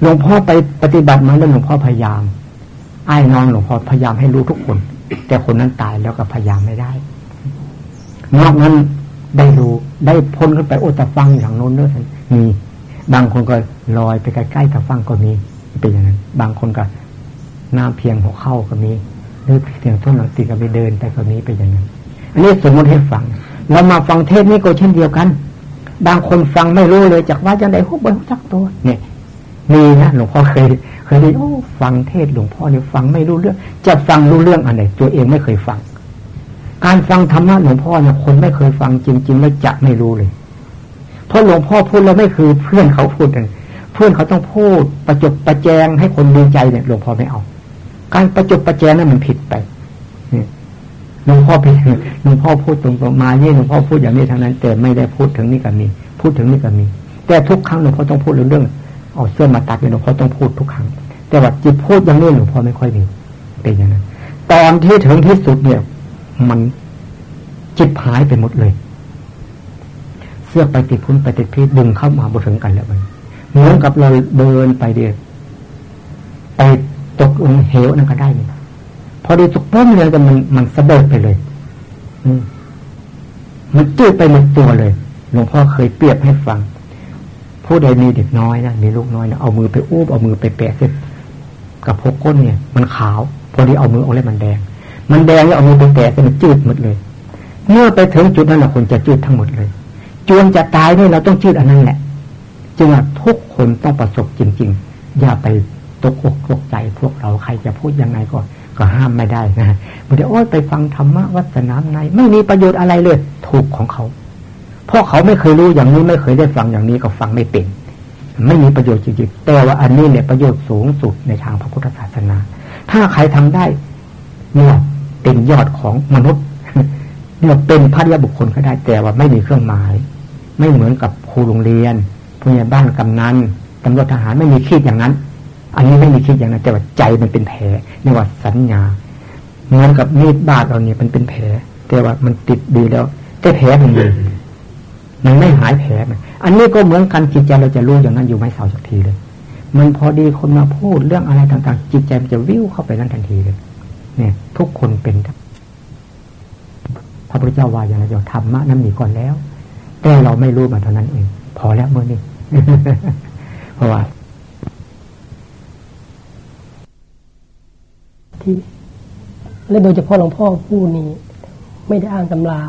หลวงพ่อไปปฏิบัติมาแล้วหลวงพ่อพยายามไอ้น้องหลวงพ่อพยายามให้รู้ทุกคน แต่คนนั้นตายแล้วก็พยายามไม่ได้ นอกนั้นได้รู้ได้พ้นขึ้นไปโอ้ตะฟังอย่างโน้นเนื้อมี บางคนก็ลอยไปใกล้ๆตะฟังก็มีเป็นอย่างนั้น บางคนก็น้ำเพียงหัวเข้าก็มีหรือเพียงท่นหลังตีก็ไปเดินไปก็มีเป็นอย่างนั้น อันนี้สมมติให้ฟังเรามาฟังเทศนี้ก็เช่นเดียวกัน บางคนฟังไม่รู้เลยจากว่าจะได้หุบบนจักตัวเนี่ย มีนะหลวงพ่อเคยเคยได้โอ้ฟังเทศหลวงพ่อเนี่ยฟังไม่รู้เรื่อง จะฟังรู้เรื่องอะไรตัวเองไม่เคยฟัง การฟังธรรมะหลวงพ่อเนี่ยคนไม่เคยฟังจริงๆแล้วจะไม่รู้เลยเพราะหลวงพ่อพูดแล้วไม่คือเพื่อนเขาพูดเลยเพื่อนเขาต้องพูดประจบประแจงให้คนดีใจเนี่ยหลวงพ่อไม่เอา การประจบประแจงนั้นมันผิดไปหลวงพ่อพี่หลวงพ่อพูดตรงๆมาเนี่ยหลวงพ่อพูดอย่างนี้ทางนั้น แต่ไม่ได้พูดถึงนี่ก็มี พูดถึงนี่ก็มี แต่ทุกครั้งหลวงพ่อต้องพูดเรื่อง เอาเสื้อมาตัดเนี่ยหลวงพ่อต้องพูดทุกครั้ง แต่ว่าจิตพูดอย่างนี้หลวงพ่อไม่ค่อยมีเป็นอย่างนั้น ตอนที่ถึงที่สุดเนี่ย มันจิตหายไปหมดเลย เสื้อไปติดพุ่นไปติดพีดึงเข้ามาบถึงกันแล้วมันเหมือนกับเราเดินไปเดียวไปตกลงเหวนั่นก็ได้เนี่ยพอดีตกป้อมเลยแต่มันมันสะเบิดไปเลย อืมันจืดไปหมดตัวเลยหลวงพ่อเคยเปรียบให้ฟัง ผู้ใดมีเด็กน้อยนะมีลูกน้อยนะเอามือไปอู้เอามือไปแปะเส้นกับพกก้นเนี่ย มันขาว พอดีเอามือเอาแล้วมันแดง มันแดงแล้วเอามือไปแปะเส้นมันจืดหมดเลย เมื่อไปถึงจุดนั้นนะคนจะจืดทั้งหมดเลย จวนจะตายเนี่ยเราต้องจืดอันนั้นแหละจึงว่าทุกคนต้องประสบจริง ๆ อย่าไปตกอกตกใจพวกเราใครจะพูดยังไงก็ก็ห้ามไม่ได้นะมันจะโอ้ยไปฟังธรรมะวัดสนามในไม่มีประโยชน์อะไรเลย ถูกของเขา เพราะเขาไม่เคยรู้อย่างนี้ไม่เคยได้ฟังอย่างนี้ก็ฟังไม่เป็น ไม่มีประโยชน์จริงๆแต่ว่าอันนี้เนี่ยประโยชน์สูงสุดในทางพระพุทธศาสนา ถ้าใครทำได้เนี่ยเป็นยอดของมนุษย์เนี่ยเป็นพระยาบุคคลก็ได้แต่ว่าไม่มีเครื่องหมาย ไม่เหมือนกับครูโรงเรียนผู้ใหญ่บ้านกำนันตำรวจทหารไม่มีคิดอย่างนั้น อันนี้ไม่มีคิดอย่างนั้น แต่ว่าใจมันเป็นแผลนี่ว่าสัญญาเหมือนกับมีดบาดเราเนี่ยมันเป็นแผล แต่ว่ามันติดดีแล้วแต่แผลมันอยู่ มันไม่หายแผลมันอันนี้ก็เหมือนกันจิตใจเราจะรู้อย่างนั้นอยู่ไม่เศร้าสักทีเลย มันพอดีคนมาพูดเรื่องอะไรต่างๆ จิตใจมันจะวิวเข้าไปนั้นทันทีเลย เนี่ย ทุกคนเป็นพระพุทธเจ้าว่าอย่างไรจะธรรมะนั้นมีก่อนแล้ว แต่เราไม่รู้มาเท่านั้นเอง พอแล้วเมื่อนี้เพราะว่าที่และโดยเฉพาะหลวงพ่อผู้นี้ ไม่ได้อ้างตำรา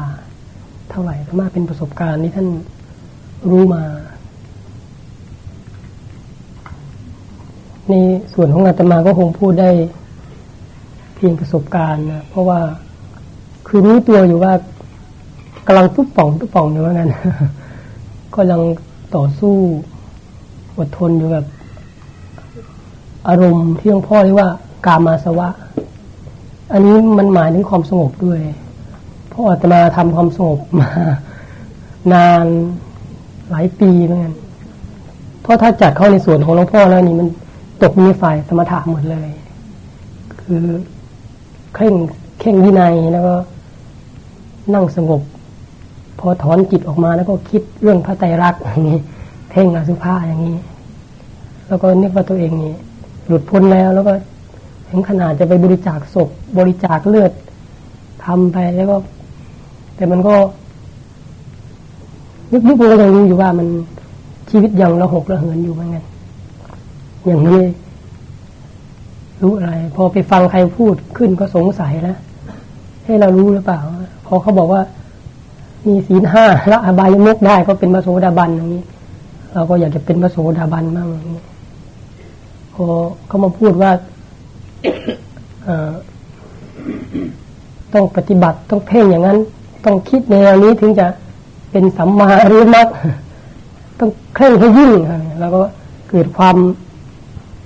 เท่าไหร่ต่มาเป็นประสบการณ์ที่ท่านรู้มา ในส่วนของอาตมาก็คงพูดได้เพียงประสบการณ์นะเพราะว่าคือรู้ตัวอยู่ว่ากำลังตุ๊บป่องตุ๊บป่องอยู่ว่างั้นก็ยังต่อสู้อดทนอยู่แบบอารมณ์ที่หลวงพ่อเรียกว่ากามาสวะ อันนี้มันหมายถึงความสงบด้วย พราะอาตมาทำความสงบมา นานหลายปีเหมือนกันเพราะถ้าจัดเข้าในส่วนของหลวงพ่อแล้วนี่มันตกมีฝ่ายสมถะหมดเลย คือเคร่งเข่งวินัยแล้วก็นั่งสงบ พอถอนจิตออกมาแล้วก็คิดเรื่องพระไตรลักษณ์อย่างนี้ เพ่งอสุภาอย่างนี้ แล้วก็นึกว่าตัวเองนี่หลุดพ้นแล้ว แล้วก็ถึงขนาดจะไปบริจาคศพบริจาคเลือดทำไปแล้วก็ แต่มันก็นึกๆมันก็ยังรู้อยู่ว่ามันชีวิตยังระหกระเหินอยู่เหมือนกันอย่างนี้รู้อะไร พอไปฟังใครพูดขึ้นก็สงสัยแล้วให้เรารู้หรือเปล่า พอเขาบอกว่า มีศีลห้าละอบายมุกได้ก็เป็นมโสดาบันอย่างนี้ เราก็อยากจะเป็นมโสดาบันมั่งอย่างนี้พอเขามาพูดว่าต้องปฏิบัติต้องเพ่งอย่างนั้น ต้องคิดในแนวนี้ถึงจะเป็นสัมมาหรือมักต้องเคร่งให้ยิ่งแล้วก็เกิดความ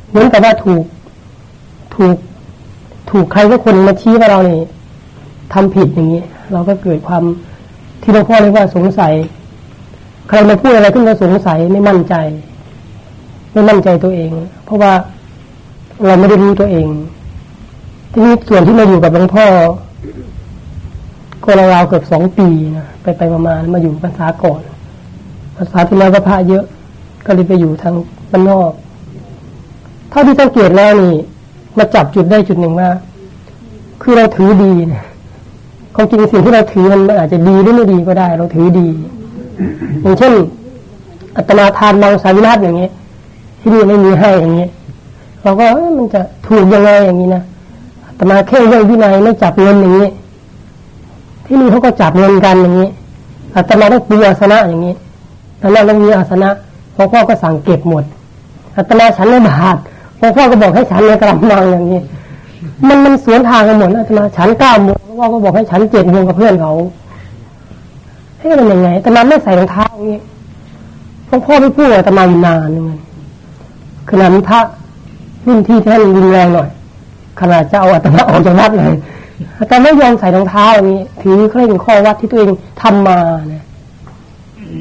เหมือนกับว่าถูก ถูก ถูกใครก็คนมาชี้ว่าเราเนี่ยทำผิดอย่างนี้ เราก็เกิดความที่หลวงพ่อเรียกว่าสงสัย ใครมาพูดอะไรขึ้นก็สงสัยไม่มั่นใจ ไม่มั่นใจตัวเอง เพราะว่าเราไม่ได้รู้ตัวเอง ทีนี้ส่วนที่มาอยู่กับหลวงพ่อ ก็ราวๆเกือบสองปีนะไปไปประมาณมาอยู่ภาษาก่อนภาษาที่แล้วก็พระเยอะ ก็เลยไปอยู่ทางบ้านนอก เท่าที่สังเกตแล้วนี่ มาจับจุดได้จุดหนึ่งว่า คือเราถือดีนี่ยความจริงสิ่งที่เราถือมันอาจจะดีหรือไม่ดีก็ได้ เราถือดี อย่างเช่นอัตมาทานมังสาวิราชอย่างเงี้ยที่นี่ไม่มีให้อย่างเงี้ยเราก็มันจะถูกยังไงอย่างนี้นะอัตมาแค่เรื่องวินัยไม่จับเงินอย่างนี้ ที่นี่เขาก็จับเงินกันอย่างนี้อัตมาต้องปีอาสนะอย่างนี้แล้วเรามีอาสนะหลวงพ่อก็สั่งเก็บหมดอัตมาฉันในบาทหลวงพ่อก็บอกให้ฉันในกระมังอย่างนี้ มันมันสวนทางกันหมดนะอาตมาฉันเก้าโมงว่าก็บอกให้ฉันเจ็ดโมงกับเพื่อนเขาให้มันยังไงแต่มาไม่ใส่รองเท้าอย่างนี้หลวงพ่อไม่พูดแต่มาอยู่นานนึงขนาดพระรุ่นที่ท่านรุนแรงหน่อยขนาดจะเอาอาตมาออกจากวัดเลย แต่ไม่ยอมใส่รองเท้าอย่างนี้ถือเคร่งข้อวัดที่ตัวเองทำมาเนี่ย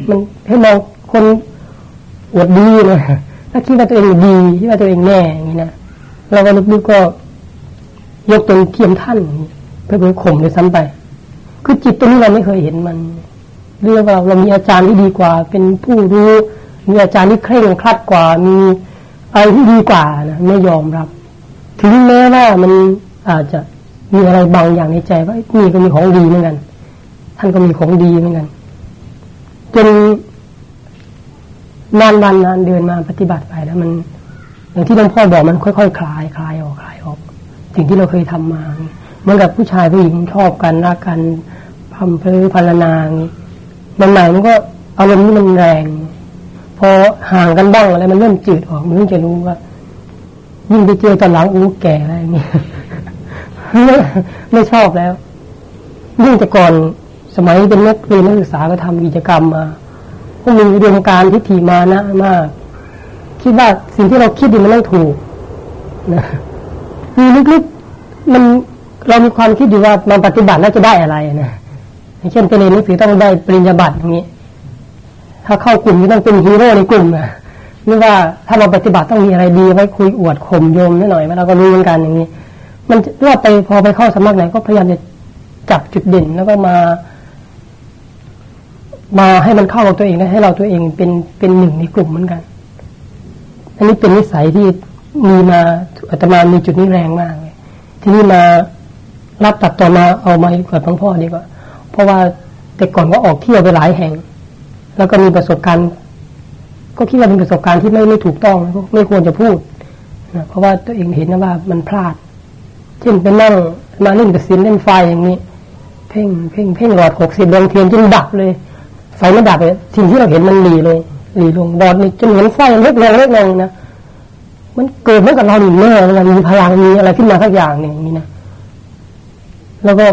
มันให้มองคนอวดดีเลยถ้าคิดว่าตัวเองดีคิดว่าตัวเองแน่อย่างนี้นะเราก็ลึกๆก็ยกตนเทียมท่านเพื่อเพื่อข่มเลยซ้ำไป คือจิตตัวนี้เราไม่เคยเห็นมันเรื่องเราเรามีอาจารย์ที่ดีกว่า เป็นผู้รู้มีอาจารย์ที่เคร่งครัดกว่า มีอะไรที่ดีกว่านะไม่ยอมรับ ถึงแม้ว่ามันอาจจะ มีอะไรบางอย่างในใจว่านี่ก็มีของดีเหมือนกัน ท่านก็มีของดีเหมือนกัน จนนานวันนานเดือนมาปฏิบัติไปแล้วมัน อย่างที่หลวงพ่อบอกมันค่อยๆคลายคลายออกคลายออก สิ่งที่เราเคยทำมาเหมือนกับผู้ชายผู้หญิงชอบกันรักกันพัมเพลพัลนางมันใหม่มันก็อารมณ์นี่มันแรง พอห่างกันบ้างอะไรมันเริ่มจืดออกมันจะรู้ว่ายิ่งไปเจอตอนหลังอู้แก่อะไรอย่างเงี้ย ไม่ชอบแล้วยิ่งแต่ก่อนสมัยเป็นนักเรียนนักศึกษาก็ทำกิจกรรมมาก็มีเรื่องการทิฏฐิมานะมาก คิดว่าสิ่งที่เราคิดดีมันต้องถูกนะมีลึกๆมันเรามีความคิดอยู่ว่ามันปฏิบัติแล้วจะได้อะไรนะเช่นเป็นเรียนหนังสือต้องได้ปริญญาบัตรอย่างนี้ ถ้าเข้ากลุ่มก็ต้องเป็นฮีโร่ในกลุ่มนะไม่ว่าถ้าเราปฏิบัติต้องมีอะไรดีไว้คุยอวดข่มโยมนิดหน่อยเราก็รู้เหมือนกันอย่างนี้ มันเมื่อไปพอไปเข้าสมัครไหนก็พยายามจะจับจุดเด่นแล้วก็มา มาให้มันเข้ากับตัวเองและให้เราตัวเองเป็นเป็นหนึ่งในกลุ่มเหมือนกัน อันนี้เป็นนิสัยที่มีมาอาตมามีจุดนี้แรงมากเลยที่นี่มารับตัดต่อมาเอามาเกิดหลวงพ่อดีกว่า เพราะว่าแต่ก่อนก็ออกเที่ยวไปหลายแห่ง แล้วก็มีประสบการณ์ ก็คิดว่าเป็นประสบการณ์ที่ไม่ไม่ถูกต้อง ไม่ควรจะพูดนะเพราะว่าตัวเองเห็นนะว่ามันพลาด เช่นไปนั่งมาเล่นกับศิลเล่นไฟอย่างนี้ เพ่งเพ่งเพ่งหลอดหกสิบดวงเทียนจนดับเลย ไฟไม่ดับเลยสิ่งที่เราเห็นมันหลีเลยหลีลงบอดนี่จนเหมือนไฟเล็กลงเล็กลงนะมันเกิดเมื่อกับเราหนีแน่มันมีพลังมีอะไรขึ้นมาสักอย่างเนี่ยนี่นะแล้วก็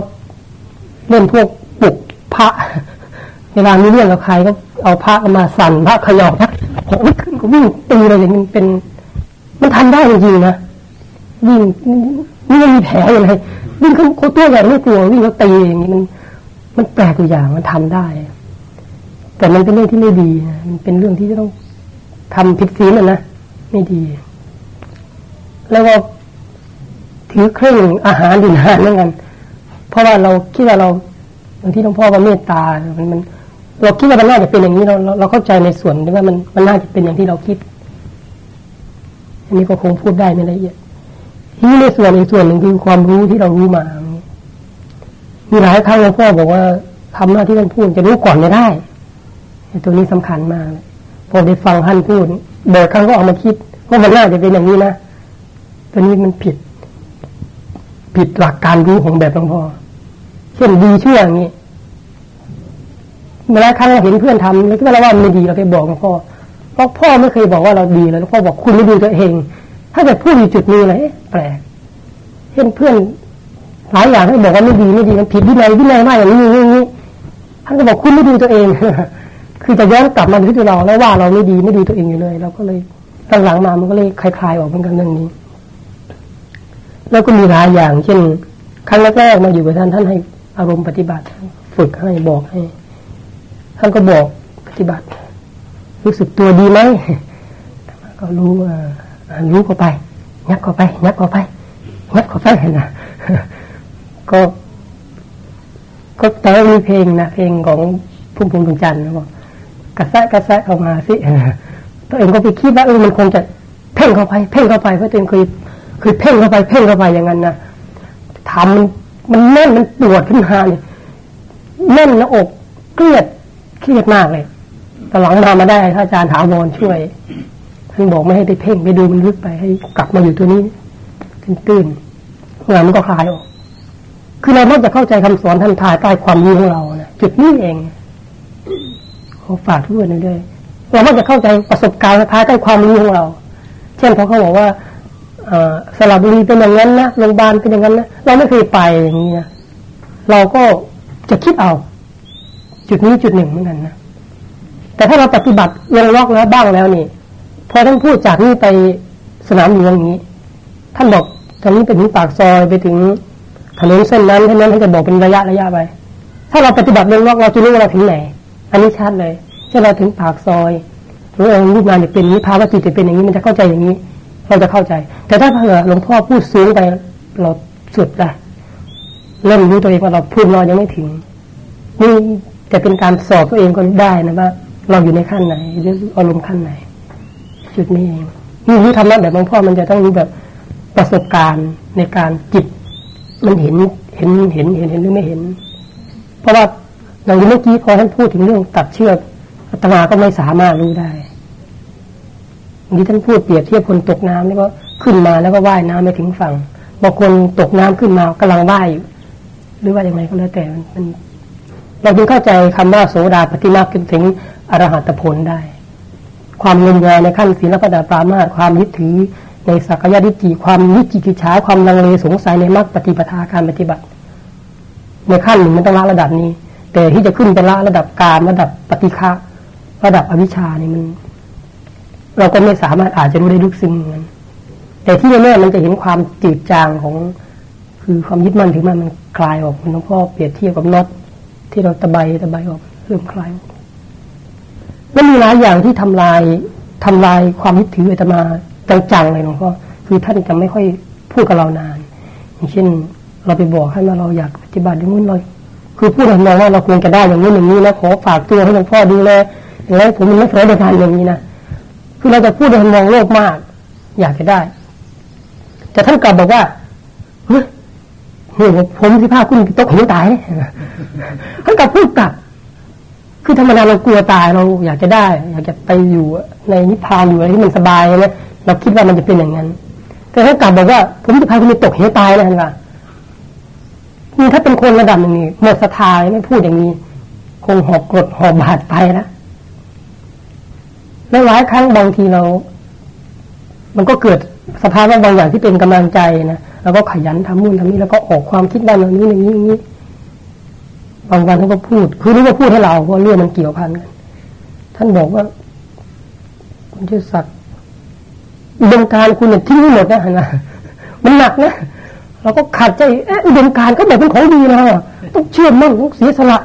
เล่นพวกปลุกพระเวลามีเรื่องกับใครก็เอาพระมาสั่นพระขยอพระโอ้ขึ้นก็วิ่งตีเลยอย่างนี้เป็น มันทำได้จริงๆนะวิ่ง นี่มันมีแผลอะไรวิ่งเขาเขาตัวใหญ่ไม่กลัววิ่งเขาตีอย่างนี้มัน มันแปลกตัวอย่างมันทำได้ แต่มันเป็นเรื่องที่ไม่ดีนะมันเป็นเรื่องที่จะต้องทำผิดศีลนะไม่ดี แล้วก็ถือเครื่องอาหารดินหานเหมือนกัน เพราะว่าเราคิดว่าเราอย่างที่หลวงพ่อว่าเมตตา มันมัน เราคิดว่ามันน่าจะเป็นอย่างนี้เราเราเข้าใจในส่วนที่ว่ามันมันน่าจะเป็นอย่างที่เราคิด อันนี้ก็คงพูดได้ไม่ละเอียด ที่ในส่วนในส่วนหนึ่งคือความรู้ที่เรารู้มามีหลายครั้งหลวงพ่อบอกว่าทำหน้าที่ท่านพูดจะรู้ก่อนไม่ได้ตัวนี้สำคัญมากพอได้ฟังท่านพูดเบิกครั้งก็ออกมาคิดว่ามันน่าจะเป็นอย่างนี้นะตัวนี้มันผิด ผิดหลักการรู้ของแบบหลวงพ่อเช่นดีเชั่วอย่างนี้เมื่อครั้งเราเห็นเพื่อนทำแล้วก็เราว่าไม่ดีเราไปบอกหลวงพ่อเพราะพ่อไม่เคยบอกว่าเราดีแล้วพ่อบอกคุณไม่ดูตัวเอง ถ้าเกิดพูดอยู่จุดนี้เลย ปลกเช่นเพื่อนหลายอย่างท่านบอกว่าไม่ดีไม่ดีมันผิดวินัยวินัยมากอย่างนี้อย่างนี้ท่านก็บอกคุณไม่ดูตัวเอง คือจะย้อนกลับมาที่ตัวเราแล้วว่าเราไม่ดีไม่ดูตัวเองอยู่เลยเราก็เลยตั้งหลังมามันก็เลยคลายๆออกเหมือนกันเรื่องนี้ แล้วก็มีหลายอย่าง เช่น ครั้งแรกๆมาอยู่กับท่านท่านให้อารมณ์ปฏิบัติ ฝึกให้บอกให้ ท่านก็บอกปฏิบัติ รู้สึกตัวดีไหมก็รู้รู้เข้าไป ยักเข้าไปยักเข้าไปยักเข้าไปนะก็ ก็แต่ว่ามีเพลงนะเพลงของพุ่มพวงดวงจันทร์นะบอกกระแซะกระแซะเข้ามาสิตัวเองก็ไปคิดว่าเออมันคงจะเพ่งเข้าไป เพ่งเข้าไปเพราะตัวเองเคยเคยเพ่งเข้าไปเพ่งเข้าไปอย่างนั้นนะทำมันแน่นมันปวดขึ้นมาเนี่ยแน่นหน้าอกเครียดเครียดมากเลยแต่หลังมามาได้ท่านอาจารย์ถาวรช่วย ท่านบอกไม่ให้ไปเพ่งไปดูมันลึกไปให้กลับมาอยู่ตัวนี้ตื้นๆงานมันก็คลายออก คือเราไม่จะเข้าใจคำสอนท่านถ่ายใต้ความรู้ของเรานะจุดนี้เองขอฝากทุกคนด้วยเราไม่จะเข้าใจประสบการณ์ท้ายใต้ความรู้ของเรา เช่นพอเขาบอกว่าสระบุรีเป็นอย่างนั้นนะโรงพยาบาลเป็นอย่างนั้นนะเราไม่เคยไปอย่างนี้นะเราก็จะคิดเอา จุดนี้จุดหนึ่งเหมือนกันนะแต่ถ้าเราปฏิบัติยังล็อกแล้วบ้างแล้วนี่ พอท่านพูดจากนี้ไปสนามหลวงนี้ ท่านบอกตอนนี้ไปถึงปากซอยไปถึงถนนเส้นนั้นเท่านั้นท่านจะบอกเป็นระยะระยะไป ถ้าเราปฏิบัติยังล็อกเราจะรู้ว่าเราถึงไหน อันนี้ชัดเลยถ้าเราถึงปากซอยหรือองรูปงานจะเป็นนี้ภาวะจิตจะเป็นอย่างนี้มันจะเข้าใจอย่างนี้ เราจะเข้าใจ แต่ถ้าเผื่อหลวงพ่อพูดสูงไปเราสุดละเริ่มรู้ตัวเองว่าเราพูดน้อยยังไม่ถึงนี่จะเป็นการสอบตัวเองก็ได้นะว่าเราอยู่ในขั้นไหนหรืออารมณ์ขั้นไหน จุดนี้เองนี่รู้ธรรมะแบบหลวงพ่อมันจะต้องรู้แบบประสบการณ์ในการจิต มันเห็นเห็นเห็นเห็นเห็นหรือไม่เห็น เพราะว่าอย่างเมื่อกี้พอท่านพูดถึงเรื่องตัดเชือกอาตมาก็ไม่สามารถรู้ได้ที่ท่านพูดเปรียบเทียบคนตกน้ำนี่ก็ขึ้นมาแล้วก็ว่ายน้ำไปถึงฝั่งบางคนตกน้ำขึ้นมากำลังว่ายอยู่หรือว่าอย่างไรก็แล้วแต่มันเราจึงเข้าใจคำว่าโสดาปฏิมาขึ้นถึงอรหัตผลได้ ความเงินงายในขั้นศีลปดาปรามาความยึดถือในสักยะดิจิความนิจิกิจฉาความลังเลสงสัยในมรรคปฏิปทาการปฏิบัติ ในขั้นหนึ่งมันต้องละระดับนี้ แต่ที่จะขึ้นเป็นละระดับการระดับปฏิฆะระดับอวิชชานี่มัน เราก็ไม่สามารถอาจจะรู้ได้ลึกซึ้งนั้นแต่ที่แน่ๆมันจะเห็นความจืดจางของ คือความยึดมั่นถือมั่นมันคลายออกมันหลวงพ่อเปรียบเทียบกับน็อตที่เราตะไบตะไบออกเริ่มคลายออก มันมีหลายอย่างที่ทำลายทำลายความยึดถืออาตมาจังๆเลยหลวงพ่อคือท่านจะไม่ค่อยพูดกับเรานาน อย่างเช่น เราไปบอกให้มาเราอยากปฏิบัติอย่างนู้นเราคือพูดให้มองว่าเราควรจะได้อย่างนี้อย่างนี้นะขอฝากตัวให้หลวงพ่อดูแลอย่างนี้ผมมันไม่เคยได้ทานอย่างนี้นะคือเราจะพูดให้มองโลกมาก อยากจะได้ แต่ท่านกลับบอกว่าเฮ้ยผมสิพาคุณตกหินตายท่านกลับพูดกลับ คือธรรมดาเรากลัวตายเราอยากจะได้ อยากจะไปอยู่ในนิพพานอยู่อะไรที่มันสบายนะเราคิดว่ามันจะเป็นอย่างนั้น แต่ถ้ากลับบอกว่า ผมจะพาคุณไปตกเหวตายนะท่านว่านี่ถ้าเป็นคนระดับนี้หมดศรัทธาไม่พูดอย่างนี้ คงหอบกรดหอบบาดไปแล้วแล้วหลายครั้งบางทีเรา มันก็เกิดสภาวะบางอย่างที่เป็นกำลังใจนะแล้วก็ขยันทำนู่นทำนี้แล้วก็ออกความคิดด้านนี้อย่างนี้อย่างนี้ บางวันท่านก็พูด คือนี่ก็พูดให้เราเพราะเรื่องมันเกี่ยวพันกันท่านบอกว่า คุณชื่อสัตว์อุดมการคุณเนี่ยทิ้งหมดนะนะมันหนักนะเราก็ขัดใจอุดมการก็แบอกเป็นของดีนะต้องเชื่อมั่นต้องเสียสละ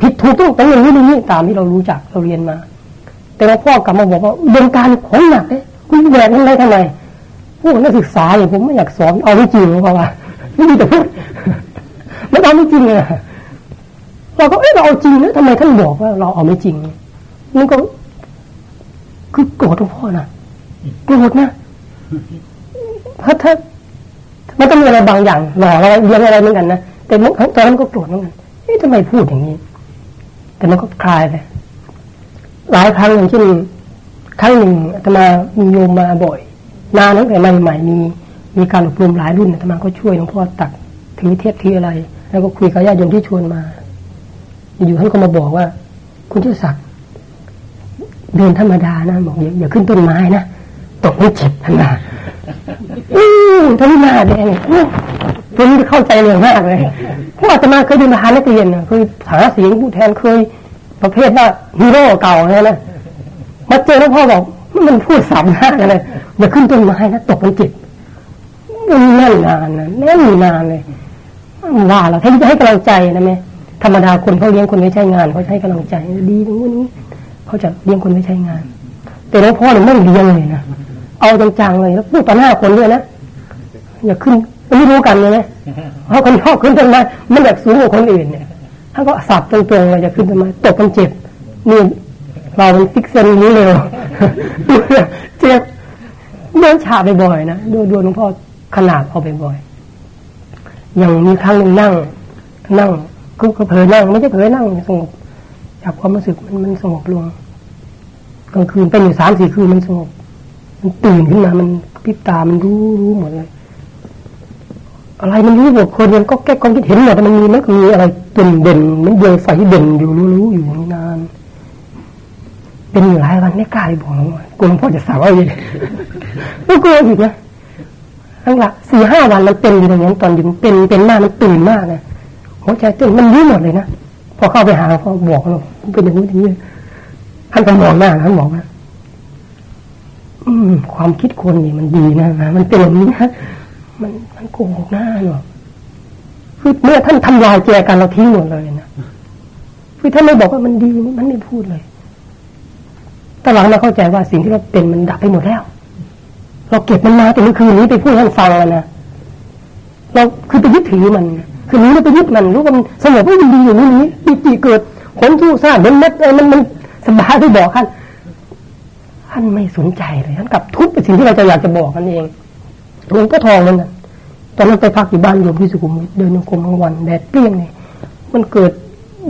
ผิดถูกต้องต้องอย่างนี้อย่างนี้ตามที่เรารู้จักเราเรียนมา แต่ว่าพ่อกลับมาบอกว่าอุดมการของหนักเลยคุณแหวกนั้นได้ทำไมพวกนักศึกษาอย่างผมไม่อยากสอนเอาไม่จริงเพราะว่าไม่มีแต่พูดไม่เอาไม่จริงเลย เราก็เออเราเอาจริงนะทำไมท่านบอกว่าเราเอาไม่จริงนี่ก็คือโกรธหลวงพ่อนะโกรธนะเพราะถ้ามันต้องมีอะไรบางอย่างหล่อเราเรียนอะไรเหมือนกันนะแต่ตอนนั้นก็โกรธเหมือนกันเอ๊ะทำไมพูดอย่างนี้ แต่มันก็คลายไปหลายครั้งอย่างเช่นครั้งหนึ่งอาตมามีโยมมาบ่อย นานตั้งแต่ใหม่ๆมีมีการอบรมหลายรุ่นอาตมาก็ช่วยหลวงพ่อตักถือเทพถืออะไร แล้วก็คุยกับญาติโยมที่ชวนมา อยู่ท่านก็มาบอกว่า คุณชื่อศักดิ์เดินธรรมดานะบอกอย่าอย่าขึ้นต้นไม้นะตกไม่เจ็บท่านนะอืมท่านหน้าแดงผมเข้าใจเรื่องมากเลยเพราะอาตมาเคยดูมหานักเรียนเคยหาเสียงผู้แทนเคย ประเภทว่าฮีโร่เก่าเลยนะมาเจอแล้วพ่อบอกมันพูดสามหน้าเลยอย่าขึ้นต้นไม้นะตกมันเจ็บมันแน่นนานนะแน่นนานเลยว่าเราแทนจะให้กำลังใจนะแม่ ธรรมดาคนเขาเลี้ยงคนไม่ใช่งานเขาให้กำลังใจดีตรงนี้เขาจะเลี้ยงคนไม่ใช่งาน แต่หลวงพ่อเนี่ยไม่เลี้ยงเลยนะเอาจังๆเลยแล้วพูดต่อหน้าคนด้วยนะอย่าขึ้นไม่รู้กันเลยเพราะคนชอบขึ้นต้นไม้มันอยากสูงกว่าคนอื่นเนี่ยถ้าก็สับตรงๆเลยจะขึ้นต้นไม้ตกมันเจ็บนี่เราเป็นฟิกเซนนี้เร็วเจ็บเดินฉาไปบ่อยนะดูดูหลวงพ่อขนาดเอาไปบ่อยอย่างมีครั้งหนึ่งนั่ง นั่ง ก็เผลอนั่งไม่ใช่เผลอนั่งสงบจากความรู้สึกมันมันสงบลงกลางคืนเป็นอยู่สามสี่คืนมันสงบมันตื่นขึ้นมามันพิบตามันรู้รู้หมดเลย อะไรมันรู้หมดคนมันก็แก้ความคิดเห็นหมดมันมีมันมีอะไรเด่นเด่นมันเดยวไฟเด่นอยู่รู้รู้อยู่นานเป็นอยู่หลายวันไม่กล้าไปบอกหลวงพ่อกลัวหลวงพ่อจะสาวอีกก็กลัวอีกนะทั้งละสี่ห้าวันมันเป็นอยู่อย่างนั้นตอนอยู่เป็นเป็นมากมันตื่นมากนะ หัวใจเต้นมันรู้หมดเลยนะพอเข้าไปหาเขาบอกเราเป็นอย่างนี้อย่างนี้ท่านก็มองหน้าท่านบอกว่าอืม ความคิดคนนี่มันดีนะนะมันเป็นอย่างนี้นะมันมันโกหกหน้าเนาะคือเมื่อท่านทำลายแจกันเราทิ้งหมดเลยนะคือท่านไม่บอกว่ามันดีมันไม่พูดเลยตอนหลังมาเข้าใจว่าสิ่งที่เราเป็นมันดับไปหมดแล้ว เราเก็บมันมาแต่เมื่อคืนนี้ไปพูดให้ท่านฟังนะเราคือไปยึดถือมัน คือนี้เราไปยึดมันรู้ว่ามันสงบว่ามันดีอยู่นี้นี้ปีติเกิดผลทู่ซ่ามันม็ดมันมันสบายที่บอกท่านท่านไม่สนใจเลยท่านกลับทุบไปสิ่งที่เราจะอยากจะบอกกันเองหลวงพ่อทองนั่นน่ะตอนนั้นไปพักอยู่บ้านโยมที่สุขุมวิทเดินโยกรมทั้งวันแดดเปรี้ยงเลยมันเกิด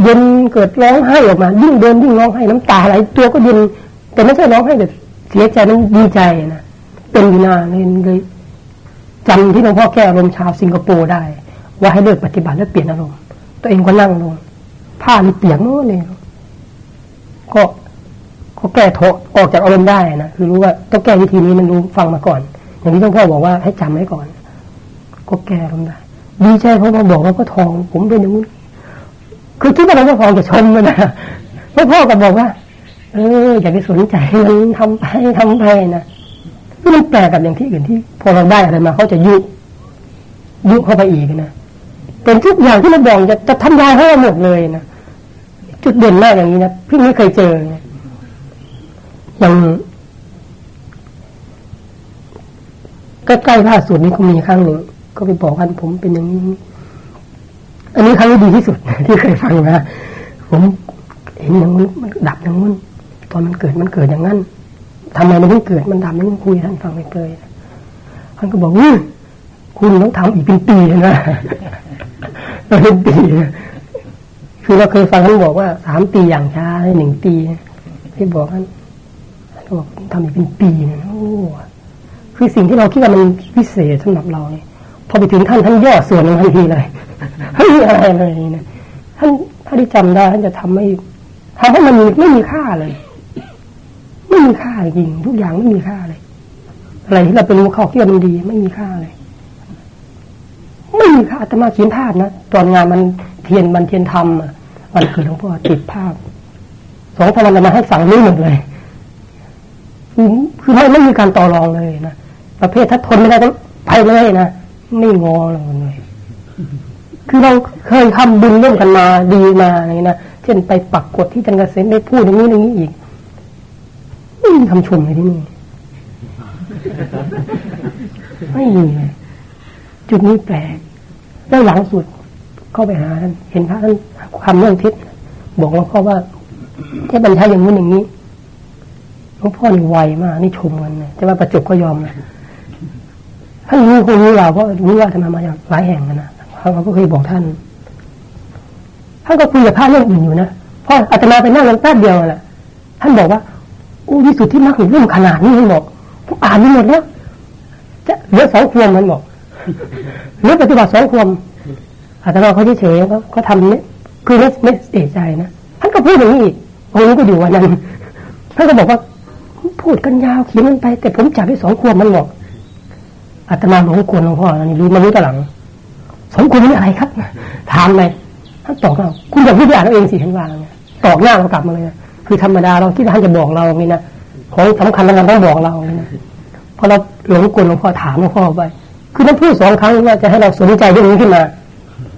เย็นเกิดร้องไห้ออกมายิ่งเดินยิ่งร้องไห้น้ำตาไหลตัวก็เย็นแต่ไม่ใช่ร้องไห้แต่เสียใจมันดีใจนะเป็นอยู่นานเลยเลยจำที่หลวงพ่อแก้อารมณ์ชาวสิงคโปร์ได้ ว่าให้เลิกปฏิบัติแล้วเปลี่ยนอารมณ์ตัวเองก็นั่งลงผ้านี่เปียกโน่นเลยก็ก็แก้โทออกจากอารมณ์ได้นะคือรู้ว่าต้องแก้วิธีนี้มันรู้ฟังมาก่อน อย่างที่หลวงพ่อบอกว่าให้จำไว้ก่อน ก็แก้ทำได้ดีใจเขามาบอกว่าก็ทอง ผมเป็นอย่างนี้คือคิดว่าเราก็ทองจะชมมันนะพ่อพ่อก็บอกว่า เอออย่าไปสนใจมันทำไปทำไปนะมันแปลกกับอย่างที่อื่นที่ พอเราได้อะไรมาเขาจะยุยุเข้าไปอีกนะ เป็นทุกอย่างที่เราบอกจะจะทำลายให้หมดเลยนะจุดเด่นมากอย่างนี้นะพี่ไม่เคยเจออย่างใกล้ๆล่าสุดนี้ก็มีครั้งหนึ่งก็ไปบอกกันผมเป็นอย่างนี้ อันนี้ครั้งที่ดีที่สุดที่เคยฟังนะผมเห็นอย่างนี้มันดับอย่างนู้นตอนมันเกิดมันเกิดอย่างนั้นทำไมมันไม่เกิดมันดับอย่างนี้คุยท่านฟังไม่เคยท่านก็บอกว่าคุณต้องทำอีกเป็นปีนะ เป็นปีคือเราเคยฟังท่านบอกว่าสามปีอย่างช้าหนึ่งปีที่บอกท่านท่านบอกทำอีกเป็นปีเนี่ยโอ้คือสิ่งที่เราคิดว่ามันพิเศษสำหรับเราเนี่ยพอไปถึงท่านท่านย่อส่วนลงทันทีเลยไม่มีอะไรเลยนะท่านถ้าได้จำได้ท่านจะทำให้ทำให้มันไม่มีค่าเลย ไม่มีค่าจริงทุกอย่างไม่มีค่าเลย อะไรที่เราเป็นรู้เขาคิดว่มันดี ไม่มีค่าเลย ไม่มีค่าตมาเขียนภาพนะตอนงานมันเทียนมันเทียนทำอะวันเกิดหลวงพ่อติดภาพสองพันมาให้สั่งนี้หมดเลยคือไม่ไม่มีการต่อรองเลยนะประเภทถ้าทนไม่ได้ก็ไปเลยนะไม่งอเลยคือเราเคยทำบุญร่วมกันมาดีมาอะไรนะเช่นไปปักกดที่จันกเกษมได้พูดอย่างนี้อย่างนี้อีกไม่มีคำชมเลยที่นี่ไม่มีจุดนี้แปลก แล้วหลังสุดเข้าไปหาท่านเห็นพระท่านคำเรื่องทิศบอกหลวงพ่อว่าแค่บรรทายอย่างนู้นอย่างนี้หลวงพ่อนี่ไวมากนี่ชมกันนะแต่ว่าประจบก็ยอมนะท่านรู้คงรู้เราเพราะรู้ว่าจะมามาจากหลายแห่งนะเขาก็เคยบอกท่านท่านก็คุยกับพระเรื่องอื่นอยู่นะพราะอาตมาไปนั่งกันแป๊บเดียวแหละท่านบอกว่าอู้วิสุทธิมรรคเรื่องขนาดนี้ท่านบอกผมอ่านไม่หมดแล้วจะเหลือสองควมมันบอก หลือปฏิบัติสองควมอาตมาเขาเฉยเขาเขาทำนี้คือไม่ไม่เสียใจนะท่านก็พูดอย่างนี้อีกองค์นี้ก็อยู่วันนั้นท่านก็บอกว่าพูดกันยาวเขียนมันไป แต่ผมจับได้สองควมมันบอกอาตมาหลงกวนหลวงพ่อนี่รู้มารู้ตหลังสองควมนี่อะไรครับถามเลยท่านตอบว่าคุณอยาพูดอ่านเองสิท่านว่าตอบหน้าเรากลับมาเลยคือธรรมดาเราคิดว่าท่านจะบอกเราอย่างนี้นะของสำคัญแล้วต้องบอกเราอย่างนี้นะพอเราหลงกวนหลวงพ่อถามหลวงพ่อไป คือท่านพูดสองครั้งว่าจะให้เราสนใจเรื่องนี้ขึ้นมา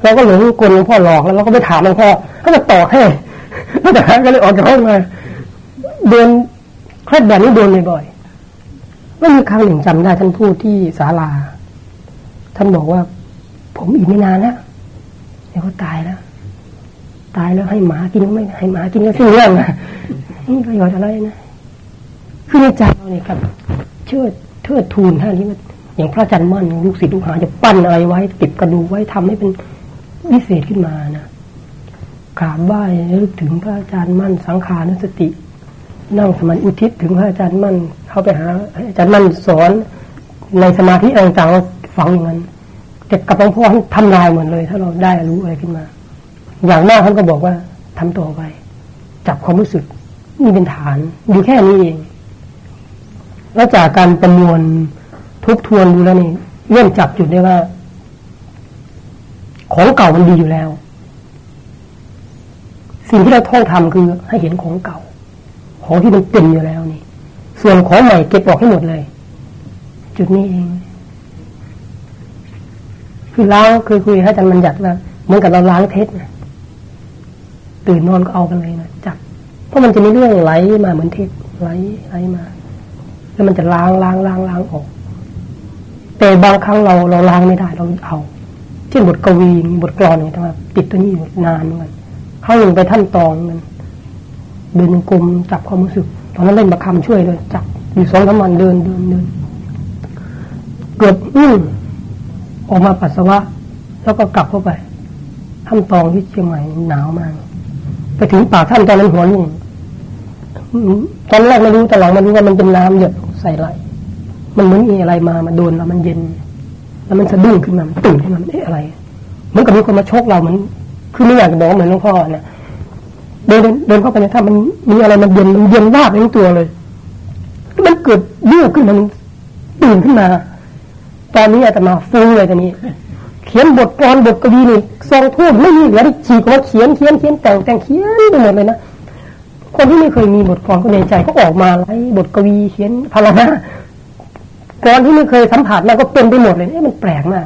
เราก็หลงกลหลวงพ่อหลอกแล้วเราก็ไปถามหลวงพ่อก็จะต่อให้แล้วแต่ก็เลยออกจากห้องมาเดินคลดแบบนี้โดนบ่อยๆไม่มีครั้งหนึ่งจำได้ท่านพูดที่ศาลา ท่านบอกว่า ผมอีกไม่นานแล้วเดี๋ยวก็ตายแล้วตายแล้วให้หมากินไม่ให้หมากินก็สิ้นเรื่องนะนี่ประโยชน์อะไรนะคือในใจเราเนี่ยครับ เชิดเทิดทูนท่านที่ว่า อย่างพระจันทร์มั่นลูกศิษย์ลูกหาจะปั้นอะไรไว้ติดกระดูไว้ทำให้เป็นวิเศษขึ้นมานะกราบไหว้รึกถึงพระอาจารย์มั่นสังขารนสติ นั่งสมาธิอุทิศถึงพระอาจารย์มั่น เข้าไปหาอาจารย์มั่นสอนในสมาธิต่างๆเราฟังอย่างนั้นแต่กับหลวงพ่อท่านทำลายหมดเลย ถ้าเราได้รู้อะไรขึ้นมา อย่างมาท่านก็บอกว่าทำต่อไป จับความรู้สึกนี่เป็นฐาน อยู่แค่นี้เอง แล้วจากการประมวล ทบทวนดูแล้วนี่เริ่มจับจุดได้ว่า ของเก่ามันดีอยู่แล้ว สิ่งที่เราท่องทำคือให้เห็นของเก่า ของที่มันเต็มอยู่แล้วนี่ ส่วนของใหม่เก็บออกให้หมดเลย จุดนี้เอง คือล้างเคยคุยให้อาจารย์มันหยัดว่าเหมือนกับเราล้างเพชรนะตื่นนอนก็เอากันเลยนะจับเพราะมันจะมีเรื่องไหลมาเหมือนเทปไหลไหลมา แล้วมันจะล้างล้างล้างล้างออก แต่บางครั้งเราเราล้างไม่ได้เราเอาเช่นบทกวีบทกลอนเนี่ยทำไมปิดตัวนี้อยู่นานเหมือนกันเข้าหนึ่งไปท่านตองมันเดินกลมจับความรู้สึก ตอนนั้นเล่นประคำช่วยเลยจับอยู่สองสามวันเดินเดินเดินเกิดอื้อออกมาปัสสาวะ แล้วก็กลับเข้าไปท่านตองที่เชียงใหม่หนาวมาก ไปถึงปากท่านตอนนั้นหัวลุ่งตอนแรกไม่รู้แต่หลังมารู้ว่ามันเป็นน้ำหยดใส่ไหล มันเหมือนมีอะไรมามาโดนแล้วมันเย็น แล้วมันสะดุ้งขึ้นมามันตื่นขึ้นมาเอ๊ะอะไรเหมือนกับมีคนมาชกเราเหมือนคือไม่อยากจะบอกเหมือนหลวงพ่อเนี่ยเดินเดินเข้าไปในถ้ำมันมีอะไรมันเย็นมันเย็นวาบทั้งตัวเลยมันเกิดเยือกขึ้นมันตื่นขึ้นมา ตอนนี้อาตมาฟุ้งเลยตอนนี้ เขียนบทกรบทกวีนี่ทรงพูดไม่มีเหลือที่ฉีกมาเขียนเขียนเขียนแต่งแต่งเขียนไปหมดเลยนะคนที่ไม่เคยมีบทกรก็ในใจก็ออกมาไล่บทกวีเขียนพารณา กรที่ไม่เคยสัมผัสแล้วก็เป็นไปหมดเลยเอ๊ะมันแปลกมาก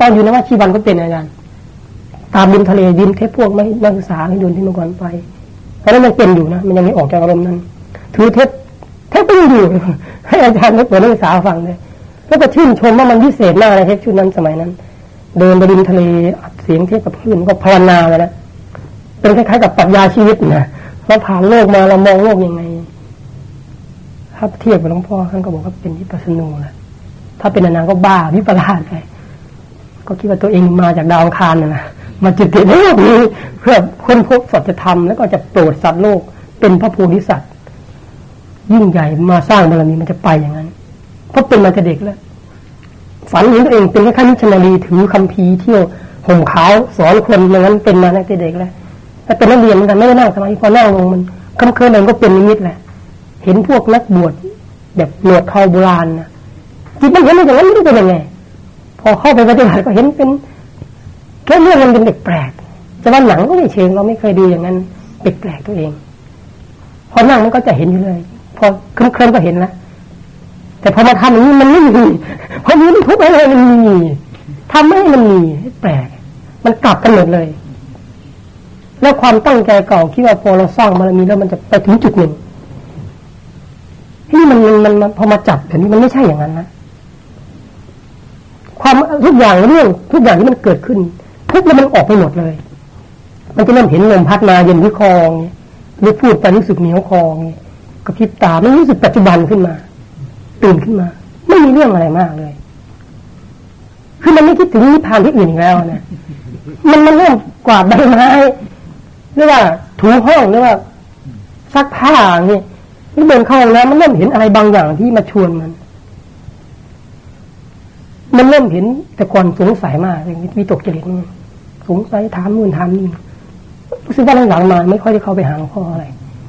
ตอนอยู่ในวัดชีวันก็เป็นอาจารย์ตามริมทะเลริมเทพพวกไม่นักศึกษาให้โดนที่มื่อก่อนไป เพราะนั้นมันเป็นอยู่นะ มันยังไม่ออกจากอารมณ์นั้น ถือเทปเทปก็ยังอยู่ ให้อาจารย์นักเปิดนักศึกษาฟังเลยแล้วก็ชื่นชมว่ามันพิเศษมากเลยเทปชุดนั้นสมัยนั้น เดินไปริมทะเลอัดเสียงเทปกับคลื่นก็ภาวนาเลยนะเป็นคล้ายๆกับปรัชญาชีวิตนะเราผ่านโลกมาเรามองโลกยังไง ถ้าเทียบกับหลวงพ่อท่านก็บอกว่าเป็นวิปัสสนูแหละถ้าเป็นอนางก็บ้าวิปลาสไปก็คิดว่าตัวเองมาจากดาวคารนะนะมาจุดเด่นโลกนี้เพื่อค้นพบสัจธรรมแล้วก็จะโปรดสัตว์โลก เป็นพระโพธิสัตว์ ยิ่งใหญ่มาสร้างบารมีมันจะไปอย่างนั้นเพราะเป็นมาแต่เด็กแล้วฝันเห็นตัวเองเป็นแค่ข้ามิชนารีถือคัมภีร์เที่ยวห่มขาวสอนคนอย่างนั้นเป็นมาตั้งแต่เด็กแล้วแต่เป็นนักเรียนแต่ไม่ได้นั่งสมาธิพอนั่งลงมันคำเคยมันก็เป็นนิมิตแหละ เห็นพวกนักบวชแบบหนวดเขาโบราณนะจิตมันเห็นอย่างนั้นไม่รู้เป็นยังไง พอเข้าไปปฏิบัติก็เห็นเป็นแค่เรื่องมันเป็นแปลกๆจะว่าหนังก็ไม่เชิงเราไม่เคยดูอย่างนั้นแปลกๆตัวเอง พอนั่งมันก็จะเห็นอยู่เลย พอเคลิ้มๆก็เห็นแล้วแต่พอมาทำอย่างนี้มันไม่มีพอนี้มันทุบอะไรมันมีทำให้มันมีแปลก มันกลับกันหมดเลย แล้วความตั้งใจเก่าคิดว่าพอเราสร้างบารมีแล้วมันจะไปถึงจุดหนึ่ง ที่มันมันมันพอมาจับแบบนี้มันไม่ใช่อย่างนั้นนะความทุกอย่างเรื่องทุกอย่างที่มันเกิดขึ้นทุกแล้วมันออกไปหมดเลย มันจะเริ่มเห็นลมพัดมาเย็นที่คอเนี่ยหรือพูดไปรู้สึกเหนียวคอเนี่ยกระพริบตาไม่รู้สึกปัจจุบันขึ้นมา ตื่นขึ้นมา ไม่มีเรื่องอะไรมากเลย คือมันไม่คิดถึงนิพพานที่อื่นอีกแล้วนะมันมันเรื่องกวาดใบไม้หรือว่าถูห้องหรือว่าซักผ้าเนี่ย หรือเดินเข้าห้องน้ำมันเริ่มเห็นอะไรบางอย่างที่มาชวนมัน มันเริ่มเห็นแต่ก่อนสงสัยมากมีตกจริตนี่สงสัยถามนู่นถามนี่รู้สึกว่าหลังๆมาไม่ค่อยได้เข้าไปหาหลวงพ่ออะไร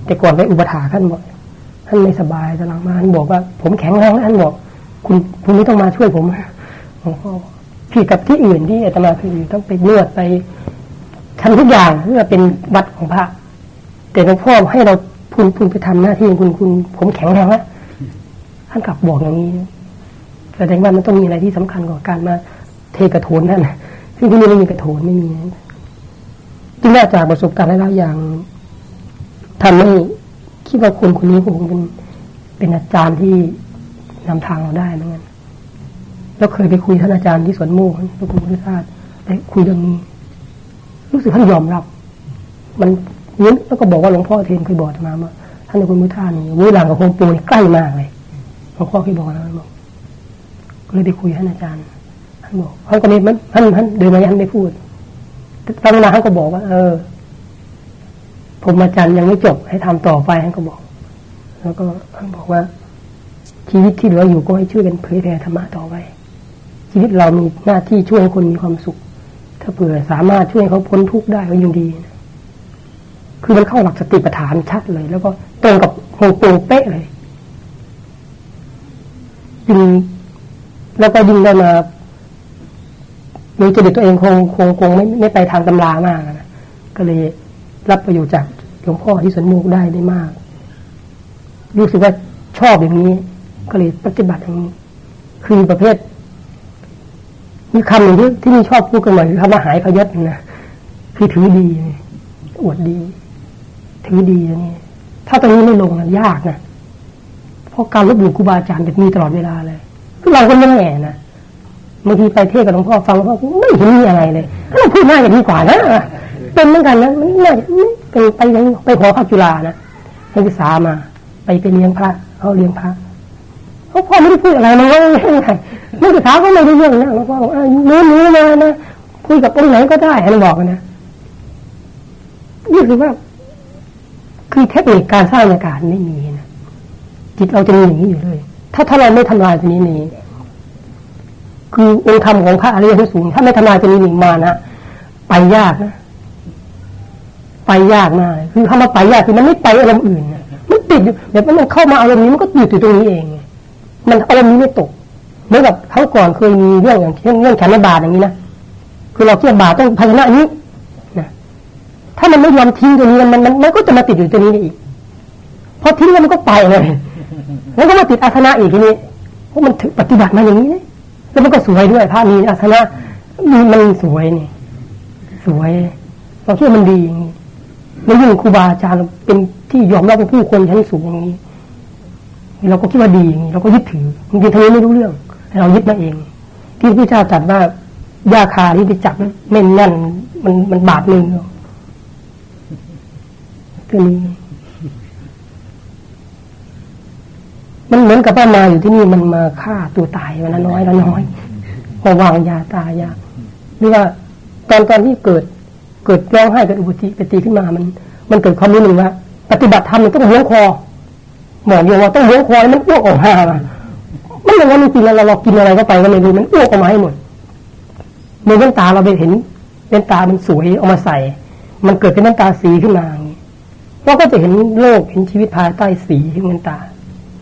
แต่ก่อนไปอุปถาท่านบอกท่านไม่สบายแต่หลังมาท่านบอกว่า ผมแข็งแรงท่านบอก คุณคุณไม่ต้องมาช่วยผมหลวงพ่อผิดกับที่อื่นที่อาตมาคือต้องไปนวดไปทำทุกอย่างเพื่อเป็นวัดของพระ แต่หลวงพ่อให้เรา พุนพุนไปทำหน้าที่คุณคุณ ผมแข็งแรงแล้วท่านกลับบอกอย่างนี้แสดงว่ามันต้องมีอะไรที่สำคัญกว่าการมาเทกระโถนนั่นซึ่งที่นี่ไม่มีกระโถนไม่มีจึงน่าจากประสบการณ์หลายอย่างทำให้คิดว่าคนคนนี้คงเป็นเป็นอาจารย์ที่นำทางเราได้เหมือนกันแล้วเคยไปคุยท่านอาจารย์ที่สวนโมกพระคุณพุทธทาสไปคุยเรื่องนี้ รู้สึกท่านยอมรับ มัน นี้แล้วก็บอกว่าหลวงพ่อเทียนเคยบอกมาว่าท่านคุณพุทธทานี่วิหลังกับโฮมปูนี่ใกล้มากเลยหลวงพ่อเคยบอกนะบอกก็เลยไปคุยท่านอาจารย์ท่านบอกท่านก็ไม่ท่านท่านเดินมาท่านไม่พูดตั้งนานท่านก็บอกว่า เออ ผมอาจารย์ยังไม่จบให้ทำต่อไปท่านก็บอก แล้วก็ท่านบอกว่า ชีวิตที่เหลืออยู่ก็ให้ช่วยกันเผยแผ่ธรรมะต่อไปชีวิตเรามีหน้าที่ช่วยคนมีความสุข ถ้าเผื่อสามารถช่วยเขาพ้นทุกข์ได้ก็ยิ่งดีนะ คือมันเข้าหลักสติปัฏฐานชัดเลย แล้วก็ตรงกับโฮโปเป๊ะเลยจึงแล้วก็ยิ่งได้มาโดยจริตตัวเองคงคงคงไม่ไม่ไปทางตำรามากนะก็เลยรับประโยชน์จากหลวงพ่อที่สวนมุกได้ได้มาก รู้สึกว่าชอบอย่างนี้ ก็เลยปฏิบัติอย่างนี้ คือประเภท มีคำหนึ่งที่ที่มีชอบพูดกันหน่อยคือคำว่าหายพยศนะคือถือดี อวดดี ถือดีนี่ถ้าตรงนี้ไม่ลงนะยากนะเพราะการลบหลู่ครูบาอาจารย์จะมีตลอดเวลาเลยเราก็ไม่แง่นะบางทีไปเทศกับหลวงพ่อฟังหลวงพ่อไม่เห็นมีอะไรเลยเราพูดน่าจะดีกว่านะเป็นเหมือนกันนะมันน่าเป็นไปยังไปขอข้าจุฬานะนักศึกษามา ไปเป็นเลี้ยงพระเขาเลี้ยงพระเขาพ่อไม่ได้พูดอะไรมันก็ไม่ได้นักศึกษาก็ไม่ได้เรื่องนะหลวงพ่อบอกเออนู้นู้มานะคุยกับองค์ไหนก็ได้ให้บอกนะนี่คือว่า คือเทคนิคการสร้างบรรยากาศไม่มีนะจิตเราจะมีอย่างนี้อยู่เลย ถ้าถ้าเราไม่ทำลายตัวนี้นี้คือองค์ธรรมของพระอริยสูงถ้าไม่ทำลายตัวนี้นึ่มานะไปยากนะไปยากมากคือคำว่าไปยากคือมันไม่ไปอารมณ์อื่นมันติดอยู่แบบมันเข้ามาอารมณ์นี้มันก็อยู่อยู่ตรงนี้เอง มันอารมณ์นี้ไม่ตกมมือนกับครั้งก่อนเคยมีเรื่องอย่างเช่นเรื่องฉันบาทอย่างนี้นะคือเราเทียบบาทต้องภาชนะนี้ ถ้ามันไม่ยอมทิ้งตัวนี้มันมันมันก็จะมาติดอยู่ตัวนี้อีกพอทิ้งแล้วมันก็ไปเลยแล้วก็มาติดอาสนะอีกทีนี้เพราะมันปฏิบัติมาอย่างนี้เลยแล้วมันก็สวยด้วยพระมีอาสนะมีมันสวยนี่สวยเราคิดว่ามันดีอย่างนี้แล้วยิ่งครูบาอาจารย์เป็นที่ยอมรับเป็นผู้คนชั้นสูงอย่างนี้เราก็คิดว่าดีอย่างนี้เราก็ยึดถือบางทีทำไมไม่รู้เรื่องเรายึดมาเอง ที่พระเจ้าจัดว่ายาคาที่ไปจับเม่นแน่นมันมันบาดมือตั วนี้มันเหมือนกับว่ามาอยู่ที่นี่มันมาฆ่าตัวตายวันละน้อยละน้อยพอวางยาตายาหรือว่าตอนตอนที่เกิด เกิดร้องไห้เกิดอุบัติไปตีขึ้นมามัน มันเกิดความรู้หนึ่งว่าปฏิบัติธรรมมันต้องหัวคอหมอโยว่าต้องหัวคอมันอ้วกออกมามันอย่างนั้นจริงๆเราเรากินอะไรเข้าไปก็ไม่รู้มันอ้วกออกมาให้หมดเมื่อแว่นตาเราไปเห็นแว่นตามันสวยเอามาใส่ มันเกิดเป็นแว่นตาสีขึ้นมา เราก็จะเห็นโลกเห็นชีวิตภายใต้สีที่แว่นตา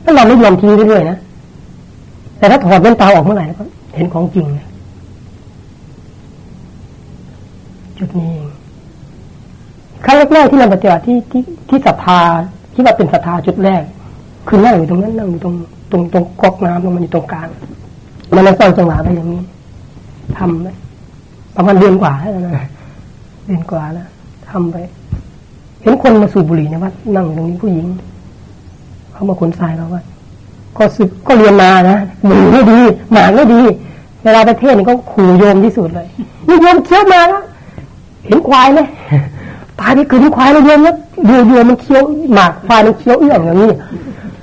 ถ้าเราไม่ยอมทิ้งเรื่อยๆนะแต่ถ้าถอดแว่นตาออกเมื่อไหร่ก็เห็นของจริงเลยจุดนี้ครั้งแรกๆที่เราปฏิบัติที่ที่ที่ศรัทธาที่ว่าเป็นศรัทธาจุดแรก คือนั่งอยู่ตรงนั้นนั่งอยู่ตรงตรงตรงก๊อกน้ำตรงมันอยู่ตรงกลางมันมาสร้างจังหวะไปอย่างนี้ทำไปประมาณเดือนกว่าแล้วนะเดือนกว่าแล้วทำไป เห็นคนมาสูบบุหรี่ในวัดนั่งตรงนี้ผู้หญิง เขามาขนทรายเราว่าก็สึกก็เรียนมานะหมือไม่ดีหมาไม่ดี เวลาประเทศนี่ก็ขู่โยมที่สุดเลยนี่โยมเคี้ยวมาแล้วเห็นควายไหมตายไปคืนควายแล้วโยมแล้วดูโยมมันเคี้ยวหมากควายมันเคี้ยวเอื้อมอย่างนี้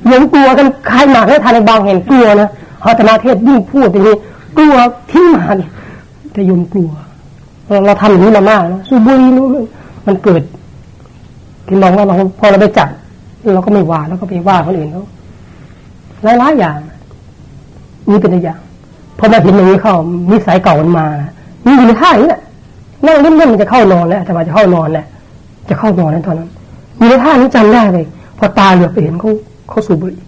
โยมกลัวกันใครหมากให้ทานในบางเห็นกลัวนะเขาจะมาเทศยิ่งพูดอย่างนี้กลัวทิ้งหมากแต่โยมกลัวเราทำอย่างนี้มามากนะสูบบุหรี่นู้นมันเกิด ที่มองว่าเราพอเราไปจับเราก็ไม่ว่าแล้วก็ไปว่าคนอื่นเขาหลายๆอย่าง นี่เป็นตัวอย่างพอมาเห็นอย่างนี้เข้านิสัยเก่ามันมานี่อยู่ในท่านี้แหละนั่งเล่นๆมันจะเข้านอนแล้วแต่ว่าจะเข้านอนแหละจะเข้านอนในตอนนั้นอยู่ในท่านี้จำได้เลยพอตาเหลือไปเห็นเขาเขาสูบบุหรี่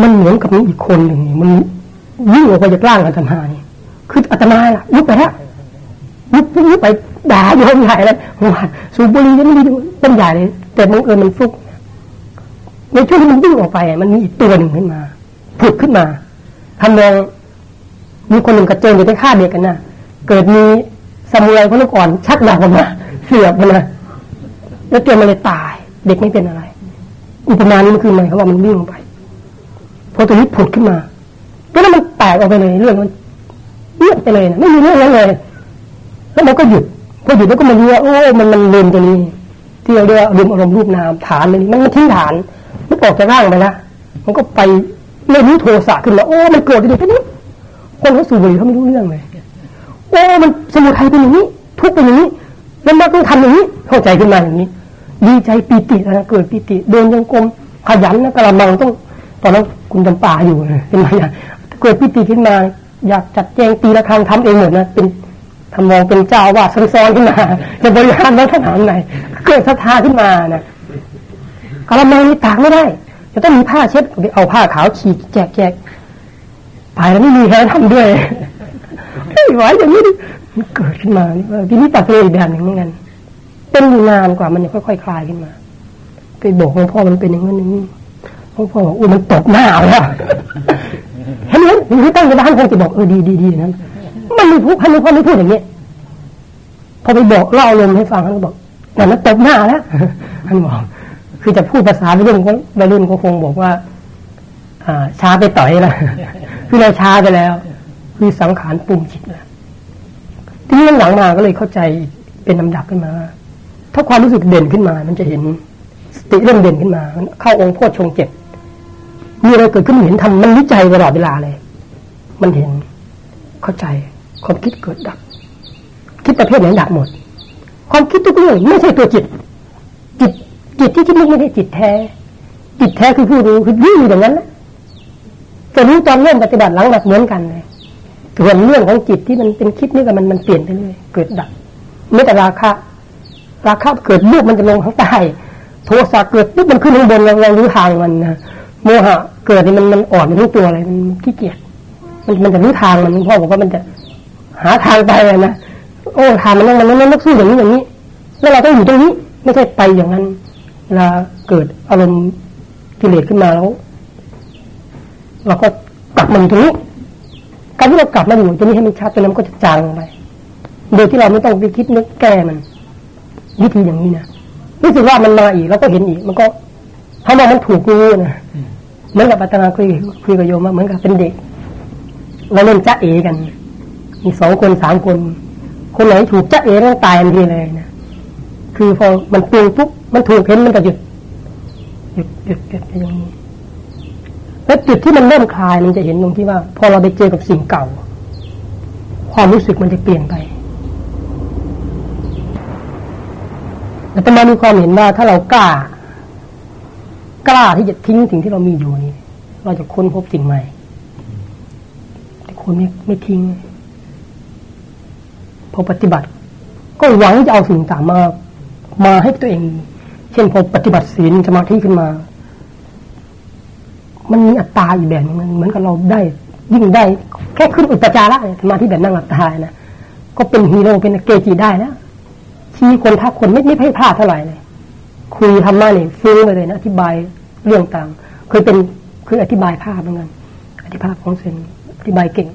มันเหมือนกับมีอีกคนหนึ่งมันวิ่งออกไปจากร่างอาตมาเนี่ยคืออาตมาล่ะลุกไปแล้วลุกลุกไป ด่าโยมใหญ่เลยว่าสูบบุหรี่ยังไม่ดีเป็นใหญ่เลยแต่บังเอิญมันฟุกในช่วงที่มันวิ่งออกไป มันมีอีกตัวหนึ่งขึ้นมาผุดขึ้นมาทำนองมีคนหนึ่งกระเจิงอยู่ไปฆ่าเด็กกันนะเกิดมีสมุไรคนลูกอ่อนชักดาบออกมาเสียบมันนะแล้วเจอมันเลยตาย เด็กไม่เป็นอะไร อุปมานี้มันคืออะไรเขาบอกมันวิ่งลงไปพอตัวนี้ผุดขึ้นมาก็แล้วมันแตกออกไปเลยเรื่องมันเงียบไปเลยนะไม่มีเรื่องนั้นเลย แล้วมันก็หยุด พอหยุดแล้วก็มาดูว่าโอ้มันมันลืมตัวนี้ ที่เราเรียกว่าลืมอารมณ์รูปนามฐานเลยมันมันทิ้งฐานมันออกจากร่างไปล้วมันก็ไปไม่รู้โทสะขึ้นมาโอ้มันเกิดอยู่แค่นี้คนเขาสูบบุหรี่เขาไม่รู้เรื่องเลยโอ้มันสมุทัยเป็นอย่างนี้ ทุกเป็นอย่างนี้แล้วมันต้องทำอย่างนี้เข้าใจขึ้นมาอย่างนี้ดีใจปีตินะเกิดปีติเดินยังกลมขยันนะกระมังต้องตอนนั้นคุณจำป่าอยู่เป็นไงเกิดปีติขึ้นมา อยากจัดแจงตีละครั้งทำเองหมดนะเป็น ทำมองเป็นเจ้าว่าซ้อนๆขึ้นมาจะบริหารแล้วขนาดไหน เกิดศรัทธาขึ้นมานะกระมังนี่ตากไม่ได้ จะต้องมีผ้าเช็ดเอาผ้าขาวฉีกแจกแจกตายแล้วไม่มีใครทำด้วยไม่ไหวอย่างนี้มันเกิดขึ้นมาทีนี้ตัดเลยอีกแบบหนึ่งเหมือนกันเป็นนานกว่ามันจะค่อยๆคลายขึ้นมา ไปบอกหลวงพ่อมันเป็นอย่างนั้นอย่างนี้หลวงพ่อบอกอุ้ยมันตกหน้าแล้วเห็นไหมหรือตั้งในบ้านคงจะบอกเออดีดีดีนั้น มันไม่พูดพันไม่พูดไม่พูดอย่างนี้พอไปบอกเล่าลมให้ฟังเขาบอกแต่มันตบหน้าแล้วท่านบอกคือจะพูดภาษาวัยรุ่นก็วัยรุ่นก็คงบอกว่า อ่า ช้าไปต่อยละคือเราช้าไปแล้ว คือสังขารปุ่มจิตแล้วทีนี้หลังมาก็เลยเข้าใจเป็นลำดับขึ้นมา ถ้าความรู้สึกเด่นขึ้นมา มันจะเห็นสติเริ่มเด่นขึ้นมามันเข้าองค์พ่อชงเจ็ดมีอะไรเกิดขึ้นเห็นทำมันวิจัยตลอดเวลาเลย มันเห็นเข้าใจ ความคิดเกิดดับ คิดประเภทไหนดับหมด ความคิดทุกเรื่องไม่ใช่ตัวจิต จิตจิตที่คิดนึกไม่ใช่จิตแท้ จิตแท้คือผู้รู้คือรู้อยู่อย่างนั้นแหละจะรู้ตอนเริ่มปฏิบัติหลังแบบเหมือนกันเลยส่วนเรื่องของจิตที่มันเป็นคิดนี่ก็มันมันเปลี่ยนไปเรื่อยเกิดดับไม่แต่ราคะราคะเกิดรูปมันจะลงข้างใต้โทสะเกิดปุ๊บมันขึ้นข้างบนเราเรารู้ทางมันนะโมหะเกิดนี่มันมันอ่อนมันรู้ตัวอะไรมันขี้เกียจมันมันจะรู้ทางมันพ่อบอกว่ามันจะ หาทางไปเลยนะโอ้ทางมันต้องมันต้องสู้อย่างนี้อย่างนี้ แล้วเราต้องอยู่ตรงนี้ ไม่ใช่ไปอย่างนั้นเวลาเกิดอารมณ์กิเลสขึ้นมาแล้วเราก็กลับมาอยู่ตรงนี้การที่เรากลับมาอยู่ตรงนี้ให้มันชัดตรงนั้นก็จะจางไปโดยที่เราไม่ต้องไปคิดนึกแก้มันวิธีอย่างนี้นะรู้สึกว่ามันมาอีก แล้วก็เห็นอีก มันก็ถ้าว่ามันถูกรู้นะเหมือนกับอาตมาคุยคุยกับโยมว่าเหมือนกับเป็นเด็กเราเล่นจ้าเอกัน มีสองคนสามคน คนไหนถูกจ้าเอต้องตายทันทีเลยนะคือพอมันปรุงปุ๊บมันถูกเห็นมันก็หยุดหยุดหยุดหยุดอย่างนี้แล้วจุดที่มันเริ่มคลายมันจะเห็นตรงที่ว่า พอเราไปเจอกับสิ่งเก่า ความรู้สึกมันจะเปลี่ยนไปแต่ตมามีความเห็นว่าถ้าเรากล้า กล้าที่จะทิ้งสิ่งที่เรามีอยู่นี่เราจะค้นพบสิ่งใหม่ แต่คนไม่ไม่ทิ้ง พอปฏิบัติ ก็หวังจะเอาสิ่งต่างมา มาให้ตัวเอง เช่นพอปฏิบัติศีลสมาธิขึ้นมา มันมีอัตตาอีกแบบนึงมันเหมือนกับเราได้ ยิ่งได้ แค่ขึ้นอุปจาระสมาธิแบบนั่งหลับตานะก็เป็นฮีโร่เป็นเกจิได้แล้วชี้คนทักคนไม่ไม่ให้พลาดเท่าไหร่เลยคุยธรรมะเนี่ยฟุ้งไปเลยนะอธิบายเรื่องต่างเคยเป็นเคยอธิบายภาพเหมือนกันอธิบายของเซนอธิบายเก่ง